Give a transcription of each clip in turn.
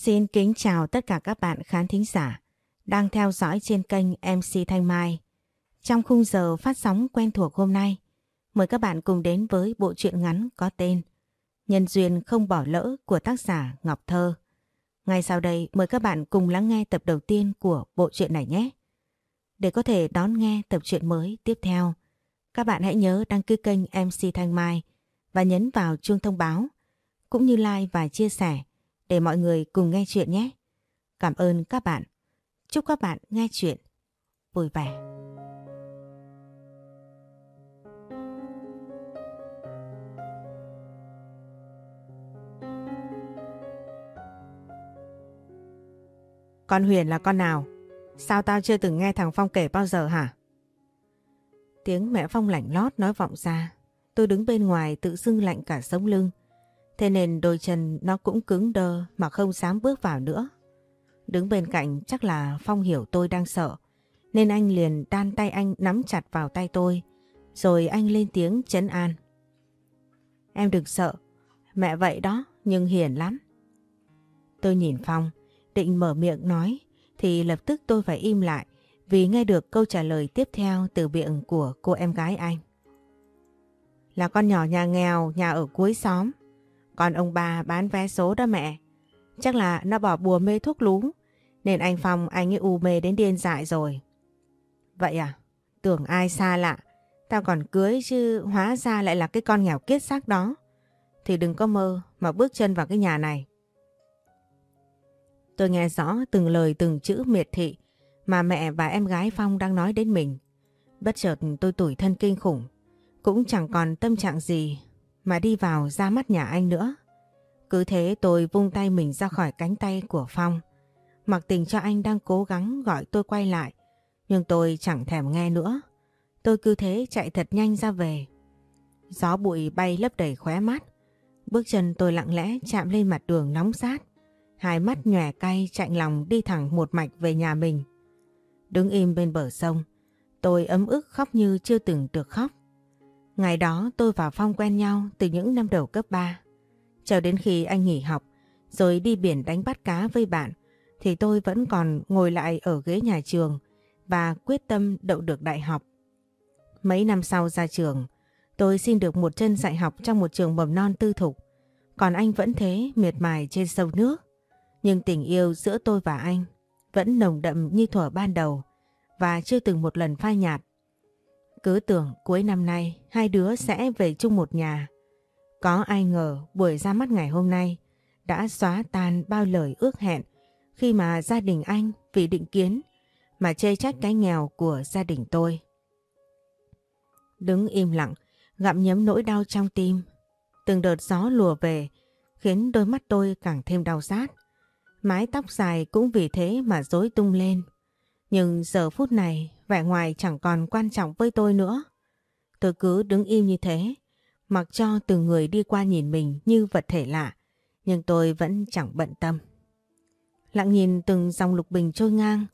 Xin kính chào tất cả các bạn khán thính giả đang theo dõi trên kênh MC Thanh Mai. Trong khung giờ phát sóng quen thuộc hôm nay, mời các bạn cùng đến với bộ truyện ngắn có tên Nhân duyên không bỏ lỡ của tác giả Ngọc Thơ. Ngay sau đây mời các bạn cùng lắng nghe tập đầu tiên của bộ truyện này nhé. Để có thể đón nghe tập truyện mới tiếp theo, các bạn hãy nhớ đăng ký kênh MC Thanh Mai và nhấn vào chuông thông báo, cũng như like và chia sẻ để mọi người cùng nghe chuyện nhé. Cảm ơn các bạn. Chúc các bạn nghe chuyện vui vẻ. Con Huyền là con nào? Sao tao chưa từng nghe thằng Phong kể bao giờ hả? Tiếng mẹ Phong lạnh lót nói vọng ra. Tôi đứng bên ngoài tự dưng lạnh cả sống lưng. Thế nên đôi chân nó cũng cứng đơ mà không dám bước vào nữa. Đứng bên cạnh chắc là Phong hiểu tôi đang sợ. Nên anh liền đan tay anh nắm chặt vào tay tôi. Rồi anh lên tiếng chấn an. Em đừng sợ. Mẹ vậy đó nhưng hiền lắm. Tôi nhìn Phong định mở miệng nói thì lập tức tôi phải im lại vì nghe được câu trả lời tiếp theo từ miệng của cô em gái anh. Là con nhỏ nhà nghèo, nhà ở cuối xóm. Còn ông bà bán vé số đó mẹ. Chắc là nó bỏ bùa mê thuốc lú. Nên anh Phong, anh ấy u mê đến điên dại rồi. Vậy à? Tưởng ai xa lạ. Tao còn cưới chứ hóa ra lại là cái con nghèo kiết xác đó. Thì đừng có mơ mà bước chân vào cái nhà này. Tôi nghe rõ từng lời từng chữ miệt thị mà mẹ và em gái Phong đang nói đến mình. Bất chợt tôi tủi thân kinh khủng. Cũng chẳng còn tâm trạng gì mà đi vào ra mắt nhà anh nữa. Cứ thế tôi vung tay mình ra khỏi cánh tay của Phong. Mặc tình cho anh đang cố gắng gọi tôi quay lại. Nhưng tôi chẳng thèm nghe nữa. Tôi cứ thế chạy thật nhanh ra về. Gió bụi bay lấp đầy khóe mắt. Bước chân tôi lặng lẽ chạm lên mặt đường nóng sát. Hai mắt nhòe cay chạy lòng đi thẳng một mạch về nhà mình. Đứng im bên bờ sông, tôi ấm ức khóc như chưa từng được khóc. Ngày đó tôi và Phong quen nhau từ những năm đầu cấp 3. Chờ đến khi anh nghỉ học rồi đi biển đánh bắt cá với bạn thì tôi vẫn còn ngồi lại ở ghế nhà trường và quyết tâm đậu được đại học. Mấy năm sau ra trường, tôi xin được một chân dạy học trong một trường mầm non tư thục. Còn anh vẫn thế miệt mài trên sâu nước. Nhưng tình yêu giữa tôi và anh vẫn nồng đậm như thuở ban đầu và chưa từng một lần phai nhạt. Cứ tưởng cuối năm nay hai đứa sẽ về chung một nhà. Có ai ngờ buổi ra mắt ngày hôm nay đã xóa tan bao lời ước hẹn khi mà gia đình anh vì định kiến mà chê trách cái nghèo của gia đình tôi. Đứng im lặng, gặm nhấm nỗi đau trong tim. Từng đợt gió lùa về khiến đôi mắt tôi càng thêm đau rát. Mái tóc dài cũng vì thế mà rối tung lên. Nhưng giờ phút này vẻ ngoài chẳng còn quan trọng với tôi nữa. Tôi cứ đứng im như thế, mặc cho từng người đi qua nhìn mình như vật thể lạ, nhưng tôi vẫn chẳng bận tâm. Lặng nhìn từng dòng lục bình trôi ngang,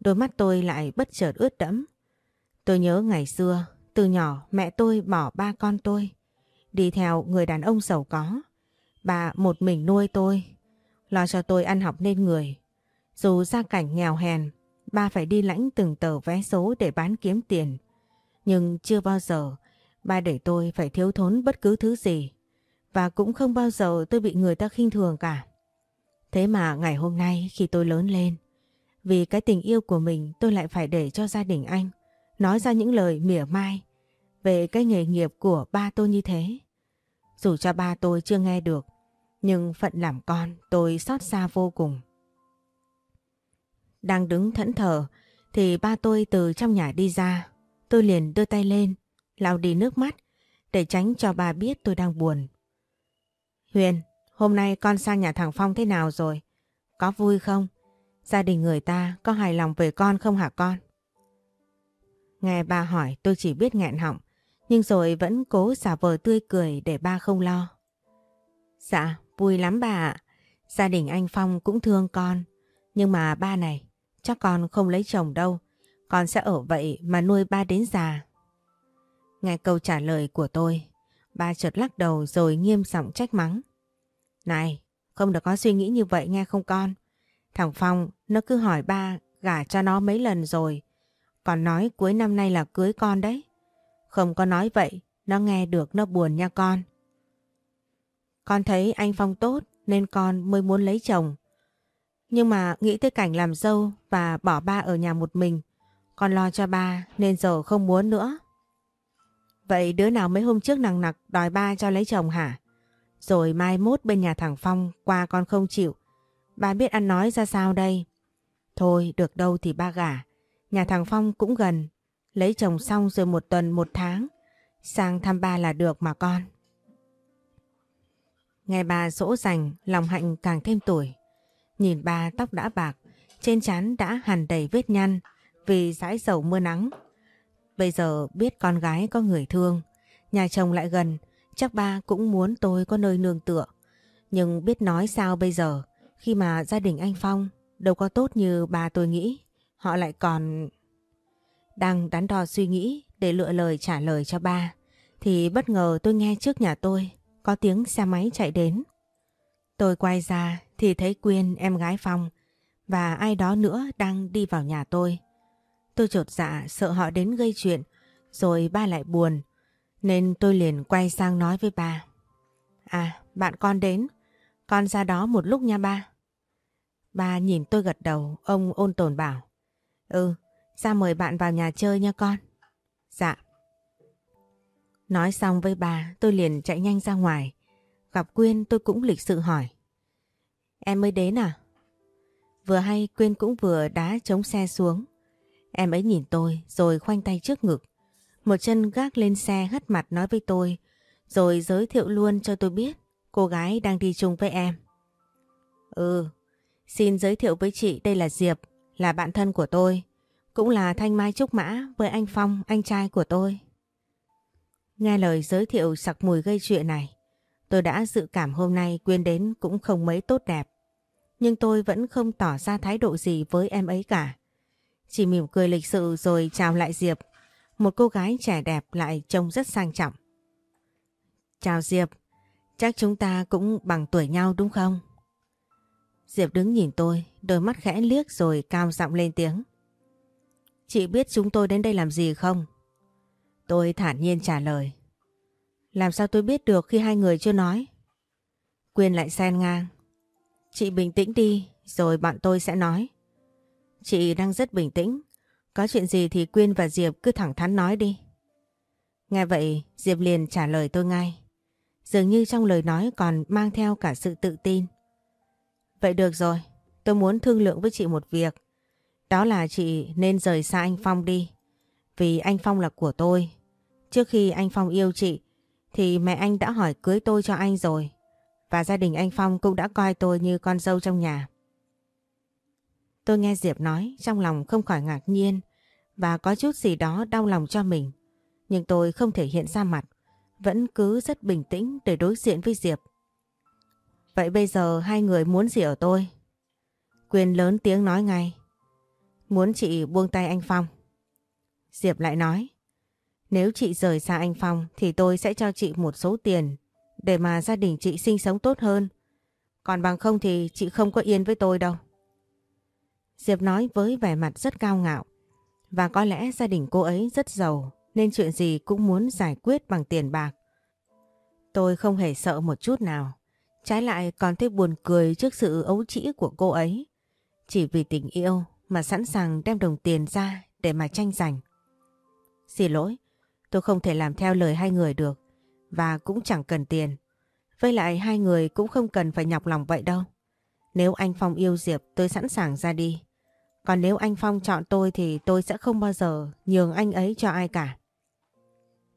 đôi mắt tôi lại bất chợt ướt đẫm. Tôi nhớ ngày xưa, từ nhỏ mẹ tôi bỏ ba con tôi, đi theo người đàn ông giàu có. Bà một mình nuôi tôi, lo cho tôi ăn học nên người. Dù gia cảnh nghèo hèn, ba phải đi lãnh từng tờ vé số để bán kiếm tiền. Nhưng chưa bao giờ ba để tôi phải thiếu thốn bất cứ thứ gì. Và cũng không bao giờ tôi bị người ta khinh thường cả. Thế mà ngày hôm nay khi tôi lớn lên, vì cái tình yêu của mình tôi lại phải để cho gia đình anh nói ra những lời mỉa mai về cái nghề nghiệp của ba tôi như thế. Dù cho ba tôi chưa nghe được, nhưng phận làm con tôi xót xa vô cùng. Đang đứng thẫn thờ thì ba tôi từ trong nhà đi ra. Tôi liền đưa tay lên, lau đi nước mắt để tránh cho bà biết tôi đang buồn. Huyền, hôm nay con sang nhà thằng Phong thế nào rồi? Có vui không? Gia đình người ta có hài lòng về con không hả con? Nghe ba hỏi tôi chỉ biết nghẹn họng, nhưng rồi vẫn cố giả vờ tươi cười để ba không lo. Dạ, vui lắm bà ạ. Gia đình anh Phong cũng thương con. Nhưng mà ba này, chắc con không lấy chồng đâu. Con sẽ ở vậy mà nuôi ba đến già. Nghe câu trả lời của tôi, ba chợt lắc đầu rồi nghiêm giọng trách mắng. Này, không được có suy nghĩ như vậy nghe không con. Thằng Phong nó cứ hỏi ba gả cho nó mấy lần rồi. Còn nói cuối năm nay là cưới con đấy. Không có nói vậy, nó nghe được nó buồn nha con. Con thấy anh Phong tốt nên con mới muốn lấy chồng. Nhưng mà nghĩ tới cảnh làm dâu và bỏ ba ở nhà một mình. Con lo cho ba nên giờ không muốn nữa. Vậy đứa nào mấy hôm trước nặng nặc đòi ba cho lấy chồng hả? Rồi mai mốt bên nhà thằng Phong qua con không chịu. Ba biết ăn nói ra sao đây? Thôi được đâu thì ba gả. Nhà thằng Phong cũng gần. Lấy chồng xong rồi một tuần một tháng. Sang thăm ba là được mà con. Nghe bà dỗ dành, lòng hạnh càng thêm tuổi. Nhìn ba tóc đã bạc, trên trán đã hằn đầy vết nhăn vì dãi dầu mưa nắng. Bây giờ biết con gái có người thương, nhà chồng lại gần, chắc ba cũng muốn tôi có nơi nương tựa. Nhưng biết nói sao bây giờ, khi mà gia đình anh Phong đâu có tốt như bà tôi nghĩ, họ lại còn... Đang đắn đo suy nghĩ để lựa lời trả lời cho ba, thì bất ngờ tôi nghe trước nhà tôi có tiếng xe máy chạy đến. Tôi quay ra thì thấy Quyên em gái Phong và ai đó nữa đang đi vào nhà tôi. Tôi trột dạ sợ họ đến gây chuyện rồi ba lại buồn nên tôi liền quay sang nói với ba. À bạn con đến, con ra đó một lúc nha ba. Ba nhìn tôi gật đầu, ông ôn tồn bảo. Ừ, ra mời bạn vào nhà chơi nha con. Dạ. Nói xong với bà, tôi liền chạy nhanh ra ngoài. Gặp Quyên tôi cũng lịch sự hỏi. Em mới đến à? Vừa hay Quyên cũng vừa đá chống xe xuống. Em ấy nhìn tôi rồi khoanh tay trước ngực. Một chân gác lên xe hất mặt nói với tôi. Rồi giới thiệu luôn cho tôi biết cô gái đang đi chung với em. Ừ, xin giới thiệu với chị đây là Diệp, là bạn thân của tôi. Cũng là Thanh Mai Trúc Mã với anh Phong, anh trai của tôi. Nghe lời giới thiệu sặc mùi gây chuyện này, tôi đã dự cảm hôm nay Quyên đến cũng không mấy tốt đẹp. Nhưng tôi vẫn không tỏ ra thái độ gì với em ấy cả. Chỉ mỉm cười lịch sự rồi chào lại Diệp. Một cô gái trẻ đẹp lại trông rất sang trọng. Chào Diệp, chắc chúng ta cũng bằng tuổi nhau đúng không? Diệp đứng nhìn tôi, đôi mắt khẽ liếc rồi cao giọng lên tiếng. Chị biết chúng tôi đến đây làm gì không? Tôi thản nhiên trả lời. Làm sao tôi biết được khi hai người chưa nói? Quyên lại xen ngang. Chị bình tĩnh đi, rồi bọn tôi sẽ nói. Chị đang rất bình tĩnh. Có chuyện gì thì Quyên và Diệp cứ thẳng thắn nói đi. Nghe vậy, Diệp liền trả lời tôi ngay. Dường như trong lời nói còn mang theo cả sự tự tin. Vậy được rồi, tôi muốn thương lượng với chị một việc. Đó là chị nên rời xa anh Phong đi. Vì anh Phong là của tôi. Trước khi anh Phong yêu chị, thì mẹ anh đã hỏi cưới tôi cho anh rồi. Và gia đình anh Phong cũng đã coi tôi như con dâu trong nhà. Tôi nghe Diệp nói trong lòng không khỏi ngạc nhiên và có chút gì đó đau lòng cho mình. Nhưng tôi không thể hiện ra mặt, vẫn cứ rất bình tĩnh để đối diện với Diệp. Vậy bây giờ hai người muốn gì ở tôi? Quyền lớn tiếng nói ngay. Muốn chị buông tay anh Phong. Diệp lại nói. Nếu chị rời xa anh Phong thì tôi sẽ cho chị một số tiền để mà gia đình chị sinh sống tốt hơn. Còn bằng không thì chị không có yên với tôi đâu. Diệp nói với vẻ mặt rất cao ngạo. Và có lẽ gia đình cô ấy rất giàu nên chuyện gì cũng muốn giải quyết bằng tiền bạc. Tôi không hề sợ một chút nào. Trái lại còn thấy buồn cười trước sự ấu trĩ của cô ấy. Chỉ vì tình yêu mà sẵn sàng đem đồng tiền ra để mà tranh giành. Xin lỗi, tôi không thể làm theo lời hai người được và cũng chẳng cần tiền. Với lại hai người cũng không cần phải nhọc lòng vậy đâu. Nếu anh Phong yêu Diệp tôi sẵn sàng ra đi. Còn nếu anh Phong chọn tôi thì tôi sẽ không bao giờ nhường anh ấy cho ai cả.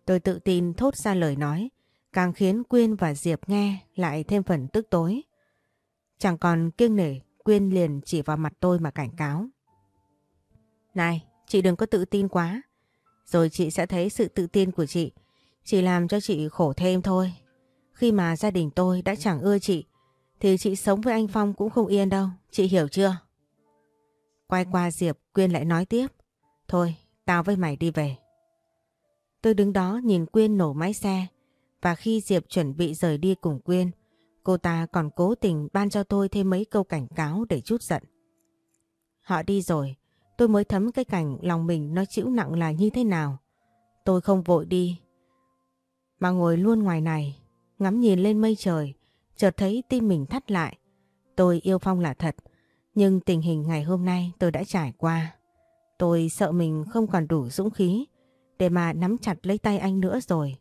Tôi tự tin thốt ra lời nói, càng khiến Quyên và Diệp nghe lại thêm phần tức tối. Chẳng còn kiêng nể, Quyên liền chỉ vào mặt tôi mà cảnh cáo. Này, chị đừng có tự tin quá. Rồi chị sẽ thấy sự tự tin của chị chỉ làm cho chị khổ thêm thôi. Khi mà gia đình tôi đã chẳng ưa chị thì chị sống với anh Phong cũng không yên đâu, chị hiểu chưa? Quay qua Diệp, Quyên lại nói tiếp. Thôi, tao với mày đi về. Tôi đứng đó nhìn Quyên nổ máy xe và khi Diệp chuẩn bị rời đi cùng Quyên, cô ta còn cố tình ban cho tôi thêm mấy câu cảnh cáo để chút giận. Họ đi rồi, tôi mới thấm cái cảnh lòng mình nó chịu nặng là như thế nào. Tôi không vội đi, mà ngồi luôn ngoài này, ngắm nhìn lên mây trời, chợt thấy tim mình thắt lại. Tôi yêu Phong là thật, nhưng tình hình ngày hôm nay tôi đã trải qua. Tôi sợ mình không còn đủ dũng khí để mà nắm chặt lấy tay anh nữa rồi.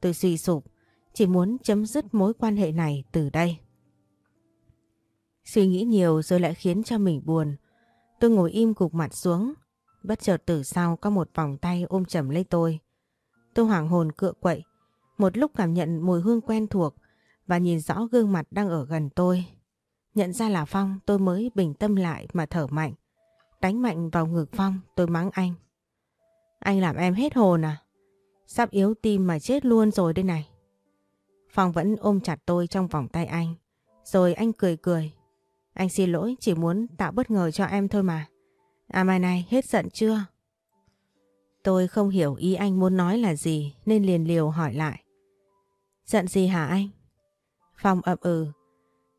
Tôi suy sụp, chỉ muốn chấm dứt mối quan hệ này từ đây. Suy nghĩ nhiều rồi lại khiến cho mình buồn. Tôi ngồi im gục mặt xuống. Bất chợt từ sau có một vòng tay ôm chầm lấy tôi. Tôi hoảng hồn cựa quậy. Một lúc cảm nhận mùi hương quen thuộc và nhìn rõ gương mặt đang ở gần tôi. Nhận ra là Phong, tôi mới bình tâm lại mà thở mạnh. Đánh mạnh vào ngực Phong, tôi mắng anh. Anh làm em hết hồn à? Sắp yếu tim mà chết luôn rồi đây này. Phong vẫn ôm chặt tôi trong vòng tay anh. Rồi anh cười cười. Anh xin lỗi chỉ muốn tạo bất ngờ cho em thôi mà. À mai này hết giận chưa? Tôi không hiểu ý anh muốn nói là gì nên liền liều hỏi lại. Giận gì hả anh? Phong ậm ừ.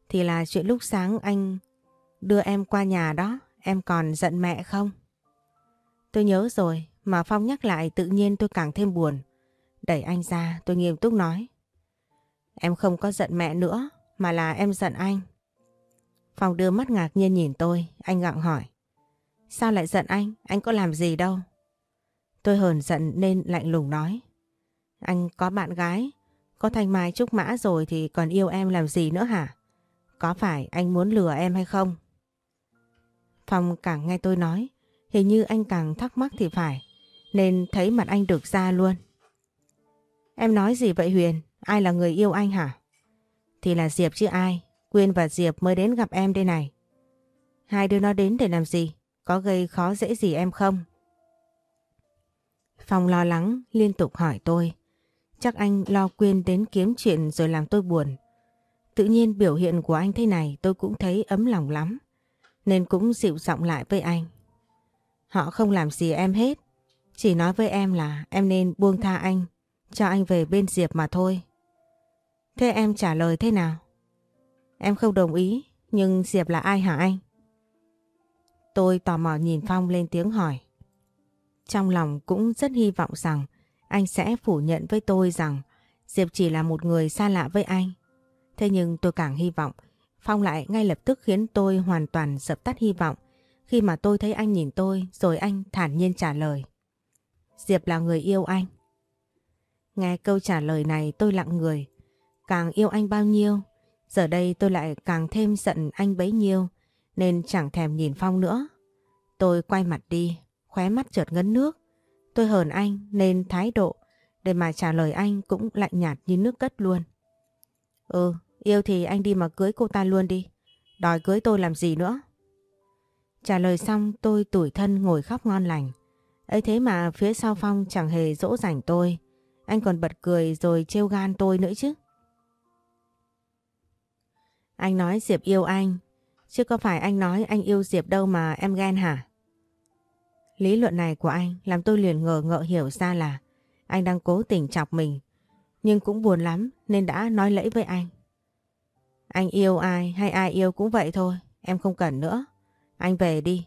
Thì là chuyện lúc sáng anh đưa em qua nhà đó, em còn giận mẹ không? Tôi nhớ rồi, mà Phong nhắc lại tự nhiên tôi càng thêm buồn. Đẩy anh ra, tôi nghiêm túc nói. Em không có giận mẹ nữa, mà là em giận anh. Phong đưa mắt ngạc nhiên nhìn tôi, anh gặng hỏi. Sao lại giận anh? Anh có làm gì đâu? Tôi hờn giận nên lạnh lùng nói. Anh có bạn gái, có thanh mai trúc mã rồi thì còn yêu em làm gì nữa hả? Có phải anh muốn lừa em hay không? Phong càng nghe tôi nói, hình như anh càng thắc mắc thì phải, nên thấy mặt anh được ra luôn. Em nói gì vậy Huyền? Ai là người yêu anh hả? Thì là Diệp chứ ai, Quyên và Diệp mới đến gặp em đây này. Hai đứa nó đến để làm gì? Có gây khó dễ gì em không? Phong lo lắng, liên tục hỏi tôi. Chắc anh lo Quyên đến kiếm chuyện rồi làm tôi buồn. Tự nhiên biểu hiện của anh thế này tôi cũng thấy ấm lòng lắm. Nên cũng dịu giọng lại với anh. Họ không làm gì em hết. Chỉ nói với em là em nên buông tha anh. Cho anh về bên Diệp mà thôi. Thế em trả lời thế nào? Em không đồng ý. Nhưng Diệp là ai hả anh? Tôi tò mò nhìn Phong lên tiếng hỏi. Trong lòng cũng rất hy vọng rằng anh sẽ phủ nhận với tôi rằng Diệp chỉ là một người xa lạ với anh. Thế nhưng tôi càng hy vọng Phong lại ngay lập tức khiến tôi hoàn toàn dập tắt hy vọng khi mà tôi thấy anh nhìn tôi rồi anh thản nhiên trả lời. Diệp là người yêu anh. Nghe câu trả lời này tôi lặng người. Càng yêu anh bao nhiêu, giờ đây tôi lại càng thêm giận anh bấy nhiêu nên chẳng thèm nhìn Phong nữa. Tôi quay mặt đi, khóe mắt chợt ngấn nước. Tôi hờn anh nên thái độ để mà trả lời anh cũng lạnh nhạt như nước cất luôn. Ừ, yêu thì anh đi mà cưới cô ta luôn đi. Đòi cưới tôi làm gì nữa? Trả lời xong tôi tủi thân ngồi khóc ngon lành. ấy thế mà phía sau Phong chẳng hề dỗ dành tôi. Anh còn bật cười rồi trêu gan tôi nữa chứ. Anh nói Diệp yêu anh. Chứ có phải anh nói anh yêu Diệp đâu mà em ghen hả? Lý luận này của anh làm tôi liền ngờ ngợ hiểu ra là anh đang cố tình chọc mình. Nhưng cũng buồn lắm nên đã nói lẫy với anh. Anh yêu ai hay ai yêu cũng vậy thôi. Em không cần nữa. Anh về đi.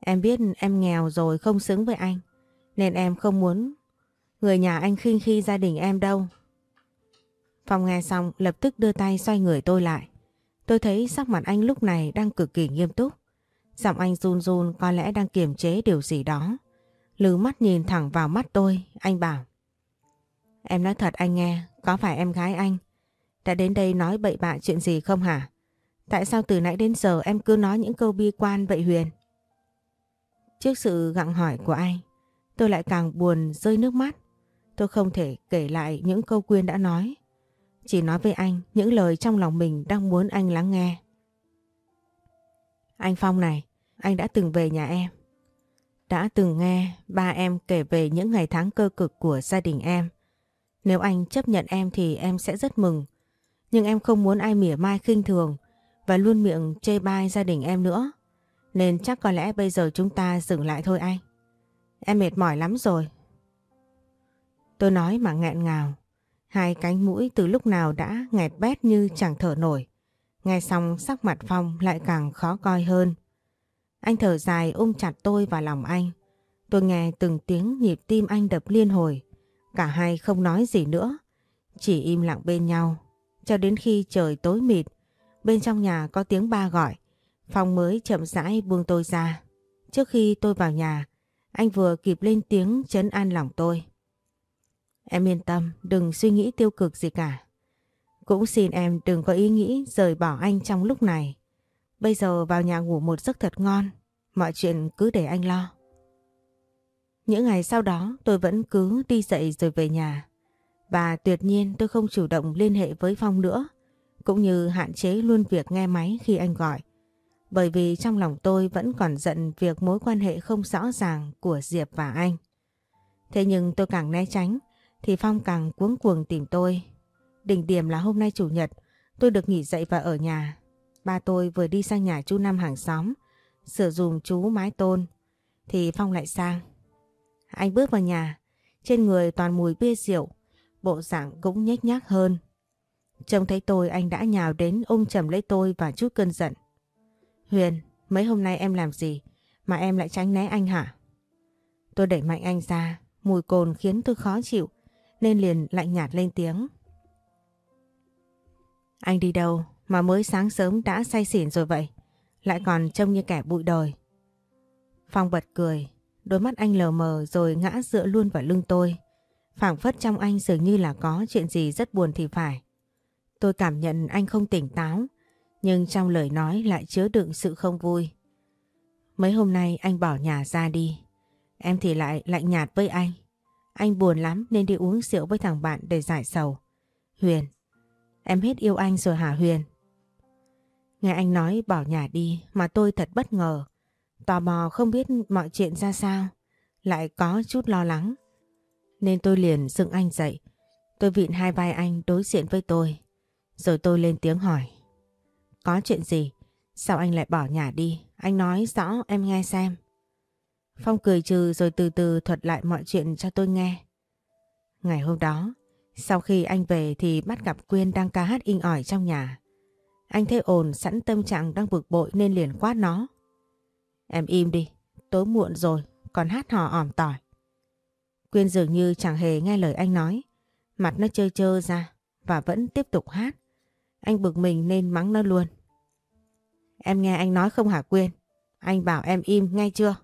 Em biết em nghèo rồi không xứng với anh. Nên em không muốn người nhà anh khinh khi gia đình em đâu. Phong nghe xong lập tức đưa tay xoay người tôi lại. Tôi thấy sắc mặt anh lúc này đang cực kỳ nghiêm túc. Giọng anh run run có lẽ đang kiềm chế điều gì đó. Lừ mắt nhìn thẳng vào mắt tôi, anh bảo. Em nói thật anh nghe, có phải em gái anh đã đến đây nói bậy bạ chuyện gì không hả? Tại sao từ nãy đến giờ em cứ nói những câu bi quan vậy Huyền? Trước sự gặng hỏi của anh, tôi lại càng buồn rơi nước mắt. Tôi không thể kể lại những câu Quyên đã nói. Chỉ nói với anh những lời trong lòng mình đang muốn anh lắng nghe. Anh Phong này, anh đã từng về nhà em. Đã từng nghe ba em kể về những ngày tháng cơ cực của gia đình em. Nếu anh chấp nhận em thì em sẽ rất mừng. Nhưng em không muốn ai mỉa mai khinh thường và luôn miệng chê bai gia đình em nữa. Nên chắc có lẽ bây giờ chúng ta dừng lại thôi anh. Em mệt mỏi lắm rồi. Tôi nói mà nghẹn ngào. Hai cánh mũi từ lúc nào đã nghẹt bét như chẳng thở nổi. Nghe xong sắc mặt Phong lại càng khó coi hơn. Anh thở dài ôm chặt tôi vào lòng anh. Tôi nghe từng tiếng nhịp tim anh đập liên hồi. Cả hai không nói gì nữa. Chỉ im lặng bên nhau. Cho đến khi trời tối mịt. Bên trong nhà có tiếng ba gọi. Phong mới chậm rãi buông tôi ra. Trước khi tôi vào nhà, anh vừa kịp lên tiếng chấn an lòng tôi. Em yên tâm, đừng suy nghĩ tiêu cực gì cả. Cũng xin em đừng có ý nghĩ rời bỏ anh trong lúc này. Bây giờ vào nhà ngủ một giấc thật ngon, mọi chuyện cứ để anh lo. Những ngày sau đó tôi vẫn cứ đi dậy rồi về nhà. Và tuyệt nhiên tôi không chủ động liên hệ với Phong nữa, cũng như hạn chế luôn việc nghe máy khi anh gọi. Bởi vì trong lòng tôi vẫn còn giận việc mối quan hệ không rõ ràng của Diệp và anh. Thế nhưng tôi càng né tránh, thì Phong càng cuống cuồng tìm tôi. Đỉnh điểm là hôm nay chủ nhật, tôi được nghỉ dậy và ở nhà. Ba tôi vừa đi sang nhà chú Năm hàng xóm, sửa dùm chú mái tôn, thì Phong lại sang. Anh bước vào nhà, trên người toàn mùi bia rượu, bộ dạng cũng nhếch nhác hơn. Trông thấy tôi anh đã nhào đến ôm chầm lấy tôi và chút cơn giận. Huyền, mấy hôm nay em làm gì mà em lại tránh né anh hả? Tôi đẩy mạnh anh ra, mùi cồn khiến tôi khó chịu nên liền lạnh nhạt lên tiếng. Anh đi đâu mà mới sáng sớm đã say xỉn rồi vậy? Lại còn trông như kẻ bụi đời. Phong bật cười, đôi mắt anh lờ mờ rồi ngã dựa luôn vào lưng tôi. phảng phất trong anh dường như là có chuyện gì rất buồn thì phải. Tôi cảm nhận anh không tỉnh táo, nhưng trong lời nói lại chứa đựng sự không vui. Mấy hôm nay anh bỏ nhà ra đi, em thì lại lạnh nhạt với anh. Anh buồn lắm nên đi uống rượu với thằng bạn để giải sầu. Huyền, em hết yêu anh rồi hả Huyền? Nghe anh nói bỏ nhà đi mà tôi thật bất ngờ. Tò mò không biết mọi chuyện ra sao, lại có chút lo lắng. Nên tôi liền dựng anh dậy. Tôi vịn hai vai anh đối diện với tôi. Rồi tôi lên tiếng hỏi. Có chuyện gì? Sao anh lại bỏ nhà đi? Anh nói rõ em nghe xem. Phong cười trừ rồi từ từ thuật lại mọi chuyện cho tôi nghe. Ngày hôm đó, sau khi anh về thì bắt gặp Quyên đang ca hát inh ỏi trong nhà. Anh thấy ồn sẵn tâm trạng đang bực bội nên liền quát nó. Em im đi, tối muộn rồi, còn hát hò ỏm tỏi. Quyên dường như chẳng hề nghe lời anh nói, mặt nó trơ trơ ra và vẫn tiếp tục hát. Anh bực mình nên mắng nó luôn. Em nghe anh nói không hả Quyên? Anh bảo em im nghe chưa?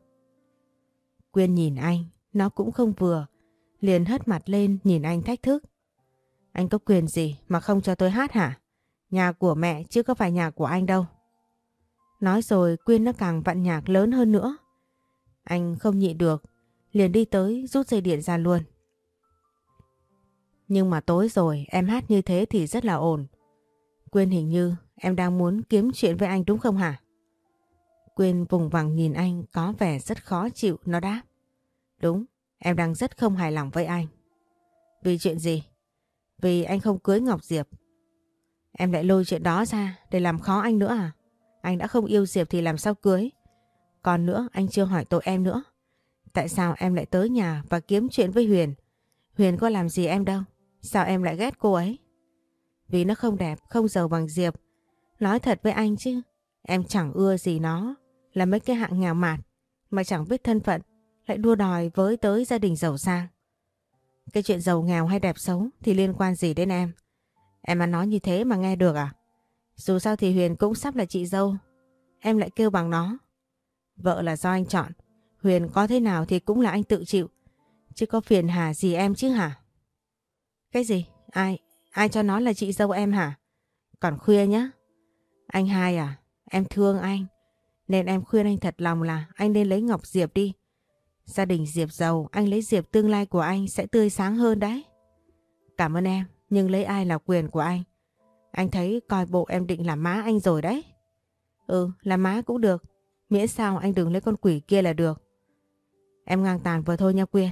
Quyên nhìn anh, nó cũng không vừa. Liền hất mặt lên nhìn anh thách thức. Anh có quyền gì mà không cho tôi hát hả? Nhà của mẹ chứ có phải nhà của anh đâu. Nói rồi Quyên nó càng vặn nhạc lớn hơn nữa. Anh không nhịn được, liền đi tới rút dây điện ra luôn. Nhưng mà tối rồi em hát như thế thì rất là ổn. Quyên hình như em đang muốn kiếm chuyện với anh đúng không hả? Quyên vùng vằng nhìn anh có vẻ rất khó chịu, nó đáp. Đúng, em đang rất không hài lòng với anh. Vì chuyện gì? Vì anh không cưới Ngọc Diệp. Em lại lôi chuyện đó ra để làm khó anh nữa à? Anh đã không yêu Diệp thì làm sao cưới? Còn nữa anh chưa hỏi tội em nữa. Tại sao em lại tới nhà và kiếm chuyện với Huyền? Huyền có làm gì em đâu. Sao em lại ghét cô ấy? Vì nó không đẹp, không giàu bằng Diệp. Nói thật với anh chứ, em chẳng ưa gì nó. Là mấy cái hạng nghèo mạt mà chẳng biết thân phận, lại đua đòi với tới gia đình giàu sang. Cái chuyện giàu nghèo hay đẹp xấu thì liên quan gì đến em? Em mà nói như thế mà nghe được à? Dù sao thì Huyền cũng sắp là chị dâu. Em lại kêu bằng nó. Vợ là do anh chọn. Huyền có thế nào thì cũng là anh tự chịu. Chứ có phiền hà gì em chứ hả? Cái gì? Ai? Ai cho nó là chị dâu em hả? Còn khuya nhá. Anh hai à? Em thương anh. Nên em khuyên anh thật lòng là anh nên lấy Ngọc Diệp đi. Gia đình Diệp giàu, anh lấy Diệp tương lai của anh sẽ tươi sáng hơn đấy. Cảm ơn em, nhưng lấy ai là quyền của anh. Anh thấy coi bộ em định làm má anh rồi đấy. Ừ, làm má cũng được. Miễn sao anh đừng lấy con quỷ kia là được. Em ngang tàn vừa thôi nha Quyên.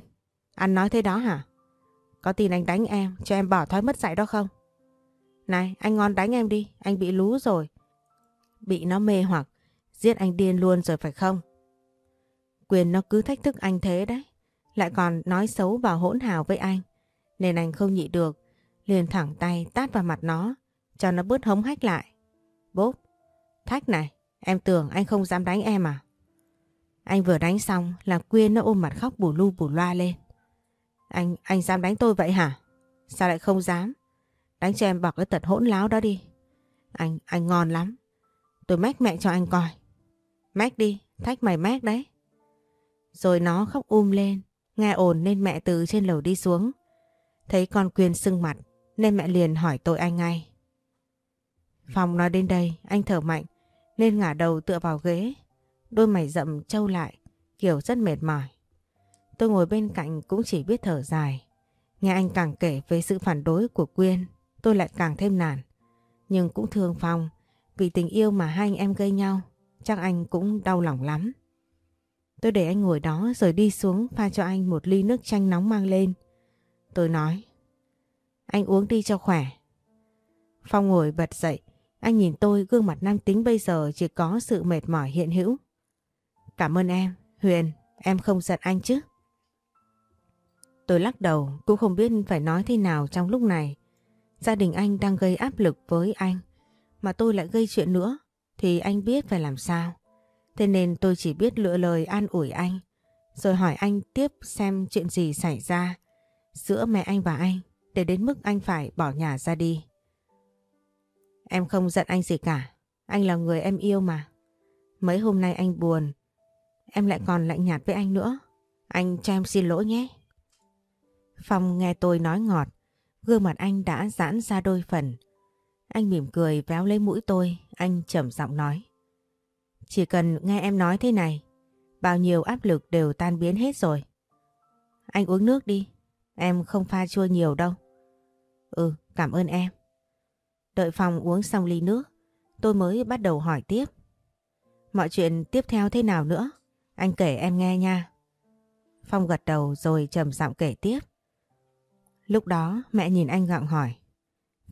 Anh nói thế đó hả? Có tin anh đánh em cho em bỏ thói mất dạy đó không? Này, anh ngon đánh em đi, anh bị lú rồi. Bị nó mê hoặc, giết anh điên luôn rồi phải không? Quyền nó cứ thách thức anh thế đấy. Lại còn nói xấu và hỗn hào với anh. Nên anh không nhịn được. liền thẳng tay tát vào mặt nó, cho nó bớt hống hách lại. Bốp, Thách này, em tưởng anh không dám đánh em à? Anh vừa đánh xong là Quyên nó ôm mặt khóc bù lu bù loa lên. Anh, anh dám đánh tôi vậy hả? Sao lại không dám? Đánh cho em bỏ cái tật hỗn láo đó đi. Anh, anh ngon lắm. Tôi mách mẹ cho anh coi. Mách đi, thách mày mách đấy. Rồi nó khóc um lên, nghe ồn nên mẹ từ trên lầu đi xuống. Thấy con Quyên sưng mặt nên mẹ liền hỏi tội anh ngay. Phòng nói đến đây, anh thở mạnh nên ngả đầu tựa vào ghế. Đôi mày rậm trâu lại, kiểu rất mệt mỏi. Tôi ngồi bên cạnh cũng chỉ biết thở dài. Nghe anh càng kể về sự phản đối của Quyên, tôi lại càng thêm nản. Nhưng cũng thương Phong, vì tình yêu mà hai anh em gây nhau, chắc anh cũng đau lòng lắm. Tôi để anh ngồi đó rồi đi xuống pha cho anh một ly nước chanh nóng mang lên. Tôi nói, anh uống đi cho khỏe. Phong ngồi bật dậy, anh nhìn tôi gương mặt nam tính bây giờ chỉ có sự mệt mỏi hiện hữu. Cảm ơn em, Huyền, em không giận anh chứ? Tôi lắc đầu, cũng không biết phải nói thế nào trong lúc này. Gia đình anh đang gây áp lực với anh, mà tôi lại gây chuyện nữa, thì anh biết phải làm sao. Thế nên tôi chỉ biết lựa lời an ủi anh, rồi hỏi anh tiếp xem chuyện gì xảy ra giữa mẹ anh và anh, để đến mức anh phải bỏ nhà ra đi. Em không giận anh gì cả, anh là người em yêu mà. Mấy hôm nay anh buồn, em lại còn lạnh nhạt với anh nữa. Anh cho em xin lỗi nhé. Phong nghe tôi nói ngọt, gương mặt anh đã giãn ra đôi phần. Anh mỉm cười véo lấy mũi tôi, anh trầm giọng nói. Chỉ cần nghe em nói thế này, bao nhiêu áp lực đều tan biến hết rồi. Anh uống nước đi, em không pha chua nhiều đâu. Ừ, cảm ơn em. Đợi Phong uống xong ly nước, tôi mới bắt đầu hỏi tiếp. Mọi chuyện tiếp theo thế nào nữa? Anh kể em nghe nha. Phong gật đầu rồi trầm giọng kể tiếp. Lúc đó mẹ nhìn anh gặng hỏi.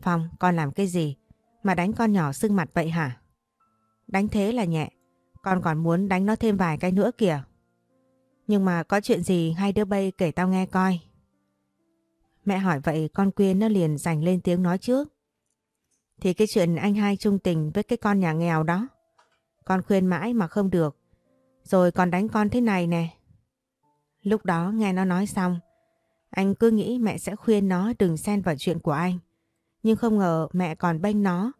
Phong, con làm cái gì mà đánh con nhỏ sưng mặt vậy hả? Đánh thế là nhẹ, con còn muốn đánh nó thêm vài cái nữa kìa. Nhưng mà có chuyện gì hai đứa bay kể tao nghe coi. Mẹ hỏi vậy con Quyên nó liền dành lên tiếng nói trước. Thì cái chuyện anh hai trung tình với cái con nhà nghèo đó. Con khuyên mãi mà không được. Rồi còn đánh con thế này nè. Lúc đó nghe nó nói xong. Anh cứ nghĩ mẹ sẽ khuyên nó đừng xen vào chuyện của anh. Nhưng không ngờ mẹ còn bênh nó.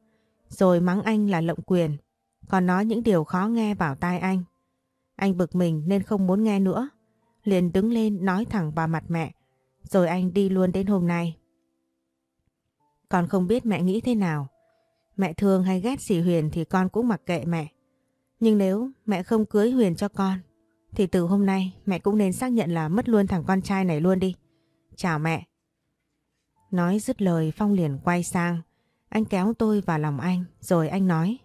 Rồi mắng anh là lộng quyền. Còn nói những điều khó nghe vào tai anh. Anh bực mình nên không muốn nghe nữa. Liền đứng lên nói thẳng vào mặt mẹ. Rồi anh đi luôn đến hôm nay. Con không biết mẹ nghĩ thế nào. Mẹ thương hay ghét sỉ Huyền thì con cũng mặc kệ mẹ. Nhưng nếu mẹ không cưới Huyền cho con, thì từ hôm nay mẹ cũng nên xác nhận là mất luôn thằng con trai này luôn đi. Chào mẹ. Nói dứt lời Phong liền quay sang. Anh kéo tôi vào lòng anh, rồi anh nói.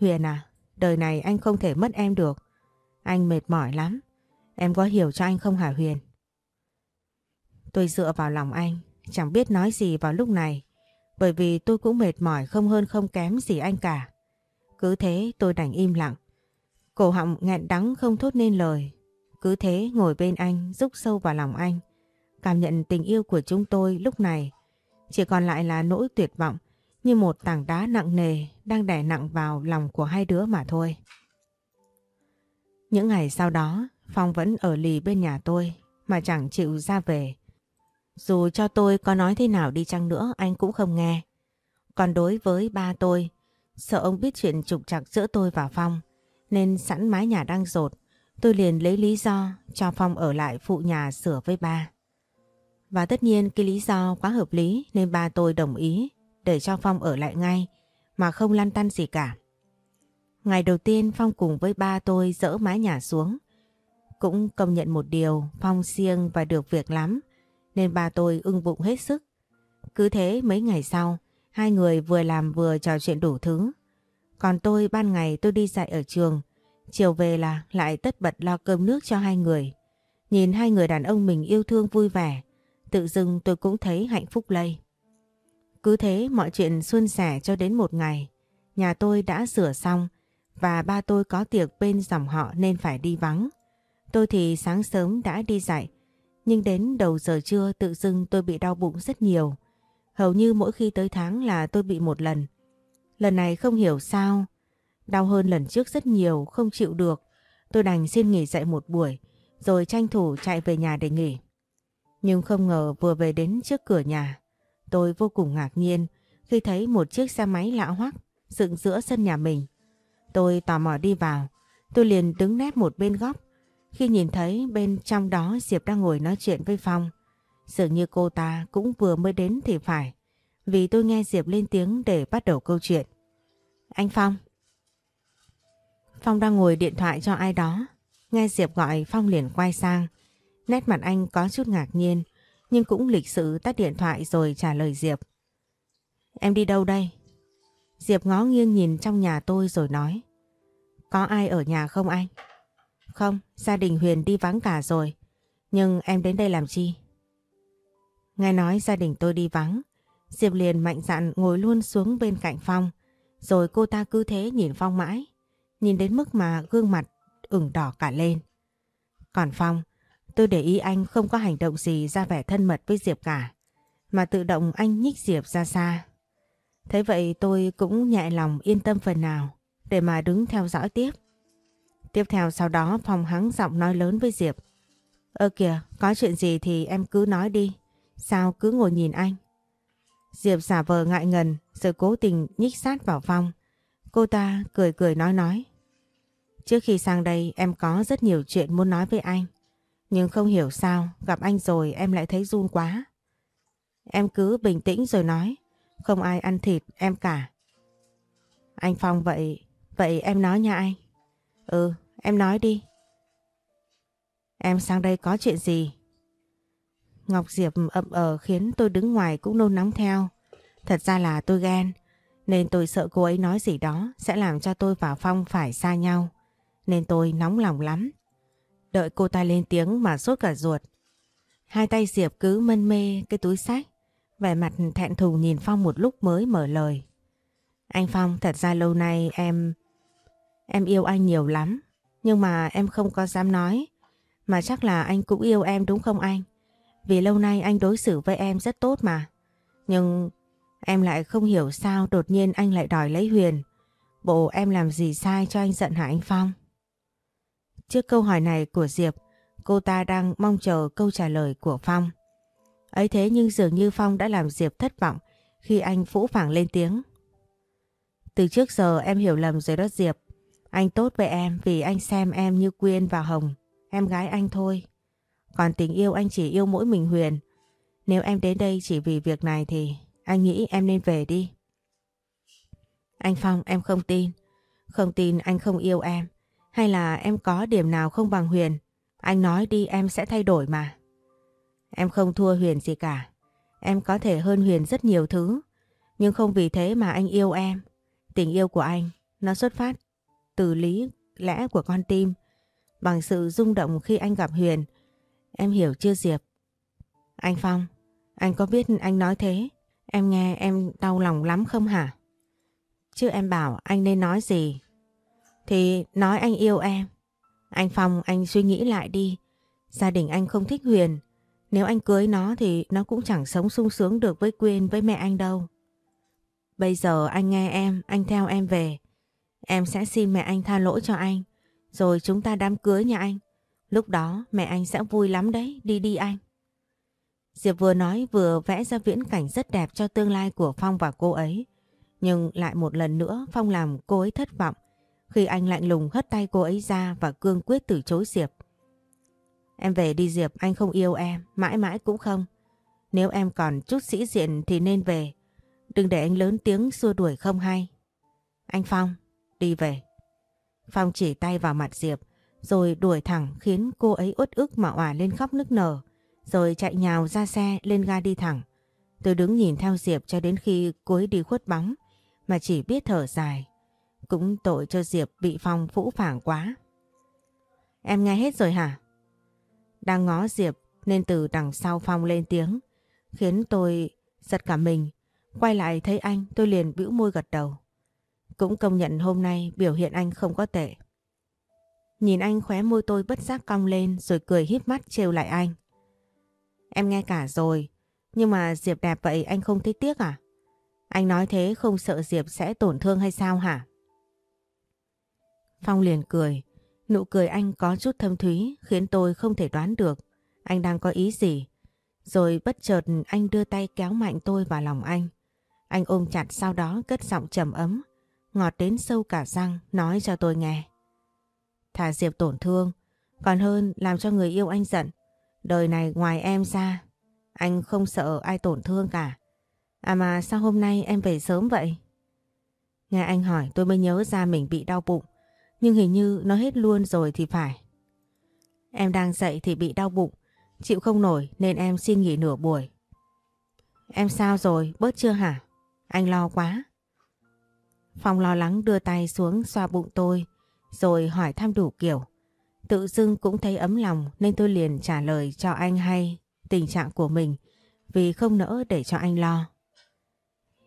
Huyền à, đời này anh không thể mất em được. Anh mệt mỏi lắm. Em có hiểu cho anh không hả Huyền? Tôi dựa vào lòng anh, Chẳng biết nói gì vào lúc này, bởi vì tôi cũng mệt mỏi không hơn không kém gì anh cả. Cứ thế tôi đành im lặng. Cổ họng nghẹn đắng không thốt nên lời. Cứ thế ngồi bên anh, rúc sâu vào lòng anh. Cảm nhận tình yêu của chúng tôi lúc này chỉ còn lại là nỗi tuyệt vọng như một tảng đá nặng nề đang đè nặng vào lòng của hai đứa mà thôi. Những ngày sau đó, Phong vẫn ở lì bên nhà tôi mà chẳng chịu ra về. Dù cho tôi có nói thế nào đi chăng nữa anh cũng không nghe. Còn đối với ba tôi, sợ ông biết chuyện trục trặc giữa tôi và Phong, nên sẵn mái nhà đang rột, tôi liền lấy lý do cho Phong ở lại phụ nhà sửa với ba. Và tất nhiên cái lý do quá hợp lý nên ba tôi đồng ý để cho Phong ở lại ngay mà không lăn tăn gì cả. Ngày đầu tiên Phong cùng với ba tôi dỡ mái nhà xuống. Cũng công nhận một điều Phong siêng và được việc lắm nên ba tôi ưng bụng hết sức. Cứ thế mấy ngày sau, hai người vừa làm vừa trò chuyện đủ thứ. Còn tôi ban ngày tôi đi dạy ở trường, chiều về là lại tất bật lo cơm nước cho hai người. Nhìn hai người đàn ông mình yêu thương vui vẻ, tự dưng tôi cũng thấy hạnh phúc lây. Cứ thế mọi chuyện xuân sẻ cho đến một ngày, nhà tôi đã sửa xong và ba tôi có tiệc bên dòng họ nên phải đi vắng. Tôi thì sáng sớm đã đi dạy, nhưng đến đầu giờ trưa tự dưng tôi bị đau bụng rất nhiều. Hầu như mỗi khi tới tháng là tôi bị một lần. Lần này không hiểu sao, đau hơn lần trước rất nhiều, không chịu được. Tôi đành xin nghỉ dạy một buổi, rồi tranh thủ chạy về nhà để nghỉ. Nhưng không ngờ vừa về đến trước cửa nhà, tôi vô cùng ngạc nhiên khi thấy một chiếc xe máy lạ hoắc dựng giữa sân nhà mình. Tôi tò mò đi vào, tôi liền đứng nép một bên góc. Khi nhìn thấy bên trong đó Diệp đang ngồi nói chuyện với Phong, dường như cô ta cũng vừa mới đến thì phải, vì tôi nghe Diệp lên tiếng để bắt đầu câu chuyện. Anh Phong. Phong đang ngồi điện thoại cho ai đó, nghe Diệp gọi Phong liền quay sang. Nét mặt anh có chút ngạc nhiên, nhưng cũng lịch sự tắt điện thoại rồi trả lời Diệp. Em đi đâu đây? Diệp ngó nghiêng nhìn trong nhà tôi rồi nói. Có ai ở nhà không anh? Không, gia đình Huyền đi vắng cả rồi. Nhưng em đến đây làm chi? Nghe nói gia đình tôi đi vắng. Diệp liền mạnh dạn ngồi luôn xuống bên cạnh Phong. Rồi cô ta cứ thế nhìn Phong mãi. Nhìn đến mức mà gương mặt ửng đỏ cả lên. Còn Phong, tôi để ý anh không có hành động gì ra vẻ thân mật với Diệp cả. Mà tự động anh nhích Diệp ra xa Thế vậy tôi cũng nhẹ lòng yên tâm phần nào để mà đứng theo dõi tiếp. Tiếp theo sau đó Phong hắng giọng nói lớn với Diệp. Ơ kìa, có chuyện gì thì em cứ nói đi. Sao cứ ngồi nhìn anh? Diệp giả vờ ngại ngần rồi cố tình nhích sát vào Phong. Cô ta cười cười nói nói. Trước khi sang đây em có rất nhiều chuyện muốn nói với anh. Nhưng không hiểu sao gặp anh rồi em lại thấy run quá. Em cứ bình tĩnh rồi nói. Không ai ăn thịt em cả. Anh Phong vậy, vậy em nói nha anh. Ừ, em nói đi. Em sang đây có chuyện gì? Ngọc Diệp ậm ờ khiến tôi đứng ngoài cũng nôn nóng theo. Thật ra là tôi ghen, nên tôi sợ cô ấy nói gì đó sẽ làm cho tôi và Phong phải xa nhau. Nên tôi nóng lòng lắm. Đợi cô ta lên tiếng mà sốt cả ruột. Hai tay Diệp cứ mân mê cái túi sách. Vẻ mặt thẹn thùng nhìn Phong một lúc mới mở lời. Anh Phong, thật ra lâu nay em... Em yêu anh nhiều lắm. Nhưng mà em không có dám nói. Mà chắc là anh cũng yêu em đúng không anh? Vì lâu nay anh đối xử với em rất tốt mà. Nhưng em lại không hiểu sao đột nhiên anh lại đòi lấy Huyền. Bộ em làm gì sai cho anh giận hả anh Phong? Trước câu hỏi này của Diệp, cô ta đang mong chờ câu trả lời của Phong. Ấy thế nhưng dường như Phong đã làm Diệp thất vọng khi anh phũ phàng lên tiếng. Từ trước giờ em hiểu lầm rồi đó Diệp. Anh tốt với em vì anh xem em như Quyên và Hồng, em gái anh thôi. Còn tình yêu anh chỉ yêu mỗi mình Huyền. Nếu em đến đây chỉ vì việc này thì anh nghĩ em nên về đi. Anh Phong em không tin. Không tin anh không yêu em. Hay là em có điểm nào không bằng Huyền. Anh nói đi em sẽ thay đổi mà. Em không thua Huyền gì cả. Em có thể hơn Huyền rất nhiều thứ. Nhưng không vì thế mà anh yêu em. Tình yêu của anh, nó xuất phát từ lý lẽ của con tim. Bằng sự rung động khi anh gặp Huyền. Em hiểu chưa Diệp? Anh Phong, anh có biết anh nói thế? Em nghe em đau lòng lắm không hả? Chứ em bảo anh nên nói gì? Thì nói anh yêu em. Anh Phong anh suy nghĩ lại đi. Gia đình anh không thích Huyền. Nếu anh cưới nó thì nó cũng chẳng sống sung sướng được với Quyên với mẹ anh đâu. Bây giờ anh nghe em, anh theo em về. Em sẽ xin mẹ anh tha lỗi cho anh. Rồi chúng ta đám cưới nhà anh. Lúc đó mẹ anh sẽ vui lắm đấy, đi đi anh. Diệp vừa nói vừa vẽ ra viễn cảnh rất đẹp cho tương lai của Phong và cô ấy. Nhưng lại một lần nữa Phong làm cô ấy thất vọng khi anh lạnh lùng hất tay cô ấy ra và cương quyết từ chối Diệp. Em về đi Diệp, anh không yêu em, mãi mãi cũng không. Nếu em còn chút sĩ diện thì nên về. Đừng để anh lớn tiếng xua đuổi không hay. Anh Phong, đi về. Phong chỉ tay vào mặt Diệp, rồi đuổi thẳng khiến cô ấy uất ức mà òa lên khóc nức nở, rồi chạy nhào ra xe lên ga đi thẳng. Tôi đứng nhìn theo Diệp cho đến khi cô ấy đi khuất bóng, mà chỉ biết thở dài. Cũng tội cho Diệp bị Phong phũ phàng quá. Em nghe hết rồi hả? Đang ngó Diệp nên từ đằng sau Phong lên tiếng, khiến tôi giật cả mình. Quay lại thấy anh tôi liền bĩu môi gật đầu. Cũng công nhận hôm nay biểu hiện anh không có tệ. Nhìn anh khóe môi tôi bất giác cong lên rồi cười híp mắt trêu lại anh. Em nghe cả rồi, Nhưng mà Diệp đẹp vậy anh không thấy tiếc à? Anh nói thế không sợ Diệp sẽ tổn thương hay sao hả? Phong liền cười. Nụ cười anh có chút thâm thúy khiến tôi không thể đoán được anh đang có ý gì. Rồi bất chợt anh đưa tay kéo mạnh tôi vào lòng anh. Anh ôm chặt sau đó cất giọng trầm ấm, ngọt đến sâu cả răng nói cho tôi nghe. Thả Diệp tổn thương, còn hơn làm cho người yêu anh giận. Đời này ngoài em ra, anh không sợ ai tổn thương cả. À mà sao hôm nay em về sớm vậy? Nghe anh hỏi tôi mới nhớ ra mình bị đau bụng. Nhưng hình như nó hết luôn rồi thì phải. Em đang dậy thì bị đau bụng. Chịu không nổi nên em xin nghỉ nửa buổi. Em sao rồi, bớt chưa hả? Anh lo quá. Phong lo lắng đưa tay xuống xoa bụng tôi rồi hỏi thăm đủ kiểu. Tự dưng cũng thấy ấm lòng nên tôi liền trả lời cho anh hay tình trạng của mình vì không nỡ để cho anh lo.